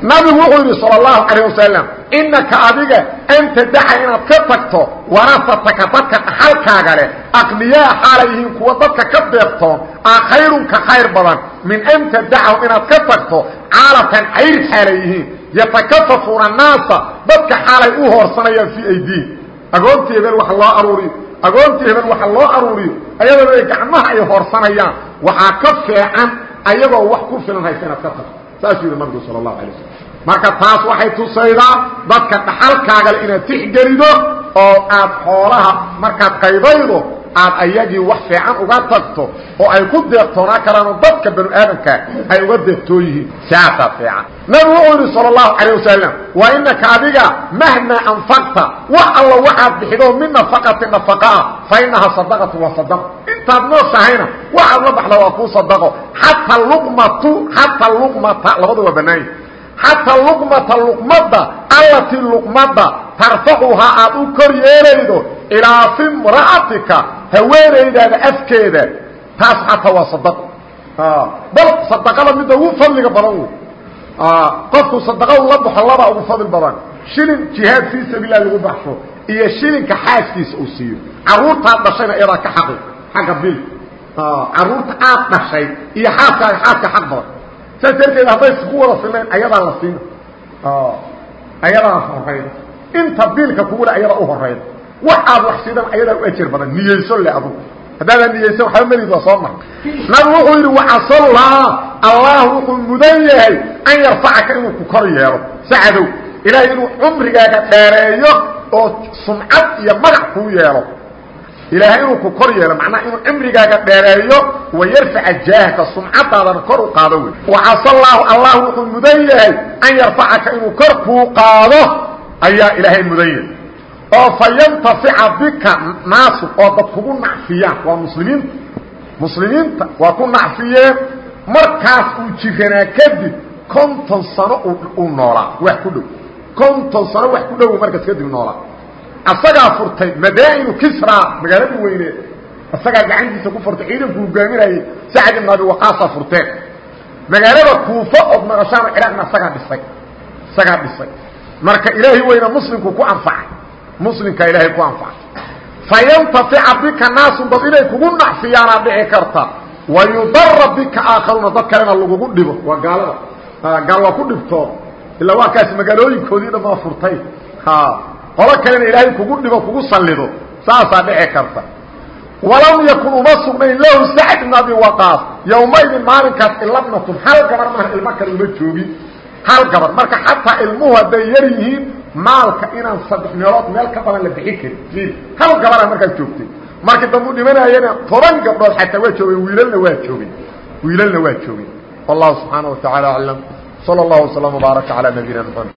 nabigu wuxuu yidhi sal اlahu calayh wasalam inaka adiga anta daca inaad ka tagto warasataka dadka dhaxalkaaga leh. Aqniyaa xaalay yihiin kuwa dadka ka deeqtoon aa khayrun ka khayr badan. Min an tadacahum inaad ka tagto caalatan cayr xaalay yihiin yatakafafuuna naasa dadka xaalay u hoorsanayaan fii aydiihim. Agoontii hebel wax loo aruuriyo agoontii hebel waxa loo aruuriyo ayadana gacmaha ay hoorsanayaan. Waxaa ka feecan ayagoo wax ku filan haysa inaad ka tagto saasuu yidhi nabigu sal اlahu alay waslm marka taas waxay tusaydaa dadka dhaxalkaagale inaad tixgelido oo aad xoolaha markaad qaybaydo aad ayagii wax fiican uga tagto oo ay ku deeqtoonaa karaanoo dadka banu aadamka ay uga deeqtoo yihiin. Saasaa fiican. Nabigu wuxuu yidhi sal اlahu calayه wasalam wa inaka adiga mahmaa anfaqta wax alla waxaad bixido min nafaqati nafaqaa fa inahaa sadaqatu waa sadaqa intaad nooshahayna waxaad la baxda waa kuu sadaqo. Xata luqmatu xata luqmata labada waa banaanya xataa luqmata luqmadda allatii luqmadda tarfacuhaa aad ilaa fimra'atika haweenaydaada afkeeda. Taas xataa waa sadaqo bal sadaqada midda ugu fadliga badan qofku sadaqa ula baxo laba ugu fadli badan. Shilin jihaad fii sabiilah lagu baxsho iyo shilinka xaaskiisa uu siiyo. Caruurtaad dhashayna iyadaa ka xaqi. Xagga bil. Caruurta aad dhashay iyo xaaskaaga xaaska xaq badan. Saas darteed hadday isku wada filnayn ayadaa la siina ayadaa horayda inta biilka kugule ayadaa u horayda wax aad wax sidan ayadaa u ajar badan niyeyso le adugu haddaadaa niyeysan waxba melid waa soo mar nabigu wuxuu yidhi waxasallah allah wuxuu mudan yahay an yarfacaka inuu ku kor yeelo. Sacadow ilaahay inuu cumrigaaga dheereeyo oo sumcad iyo magac kuu yeelo. Ilaahay inuu ku kor yeelo macnaha inuu cimrigaaga dheereeyo wayarfaca jaahaka sumcadaadana kor u qaado wey. Waxasallaahu allah wuxuu mudan yahay an yarfacaka inuu kor kuu qaado ayaa ilaahay mudan yahay oo fa yantafica bika naasu oo dad kugu nacfiyaan waa muslimiinta muslimiinta waa ku nacfiyeen. Markaas uu jiranaa kadib konton sano uu noolaa wax ku dhow. Konton sano wax ku dhow markaas kadib noolaa. Asagaa furtay madaa'inu kisra magaaladii weyneed isagaa gacantiisa ku furtay ciidanku hogaaminayay sacad ibn abi waqaasa furteen. Magaalada kuufo ood maqashaano ciraaqna isagaa dhisay. Isagaa dhisay. Marka ilaahay weyna muslimku ku anfacay muslimka ilaahay ku anfacay. Fayantafica bika naasun dad inay kugu nacfiyaanaa dhici karta. Wayudara bika aakharuuna dad kalena lagugu dhibo waa gaalada. Gaal waa ku dhibtoo ilaa waa kaas magaalooyinkoodii dhan baa furtay qolo kalena ilaahay kugu dhibo kugu sallido. Saasaa dhici karta. Walam yakun uma sugnayn lahu sacd ibn abi waqaas. Yowmaydin maalinkaas ilabnatun hal gabar maaha ilmo kale uma joogin. Hal gabar. Marka xataa ilmuhu hadday yar yihiin maalka inaan saddex meelood meel ka badan la bixin karin. Hal gabara markaad joogtay. Marka dambu dhimanaayana toban gabdhood xataa waa joogeen wiilalna waa joogeen. Wiilalna waa joogeen. Wallahu subxaana wa tacaala aclam salى اllahu waslama baaraka calaa nabiyina mxamed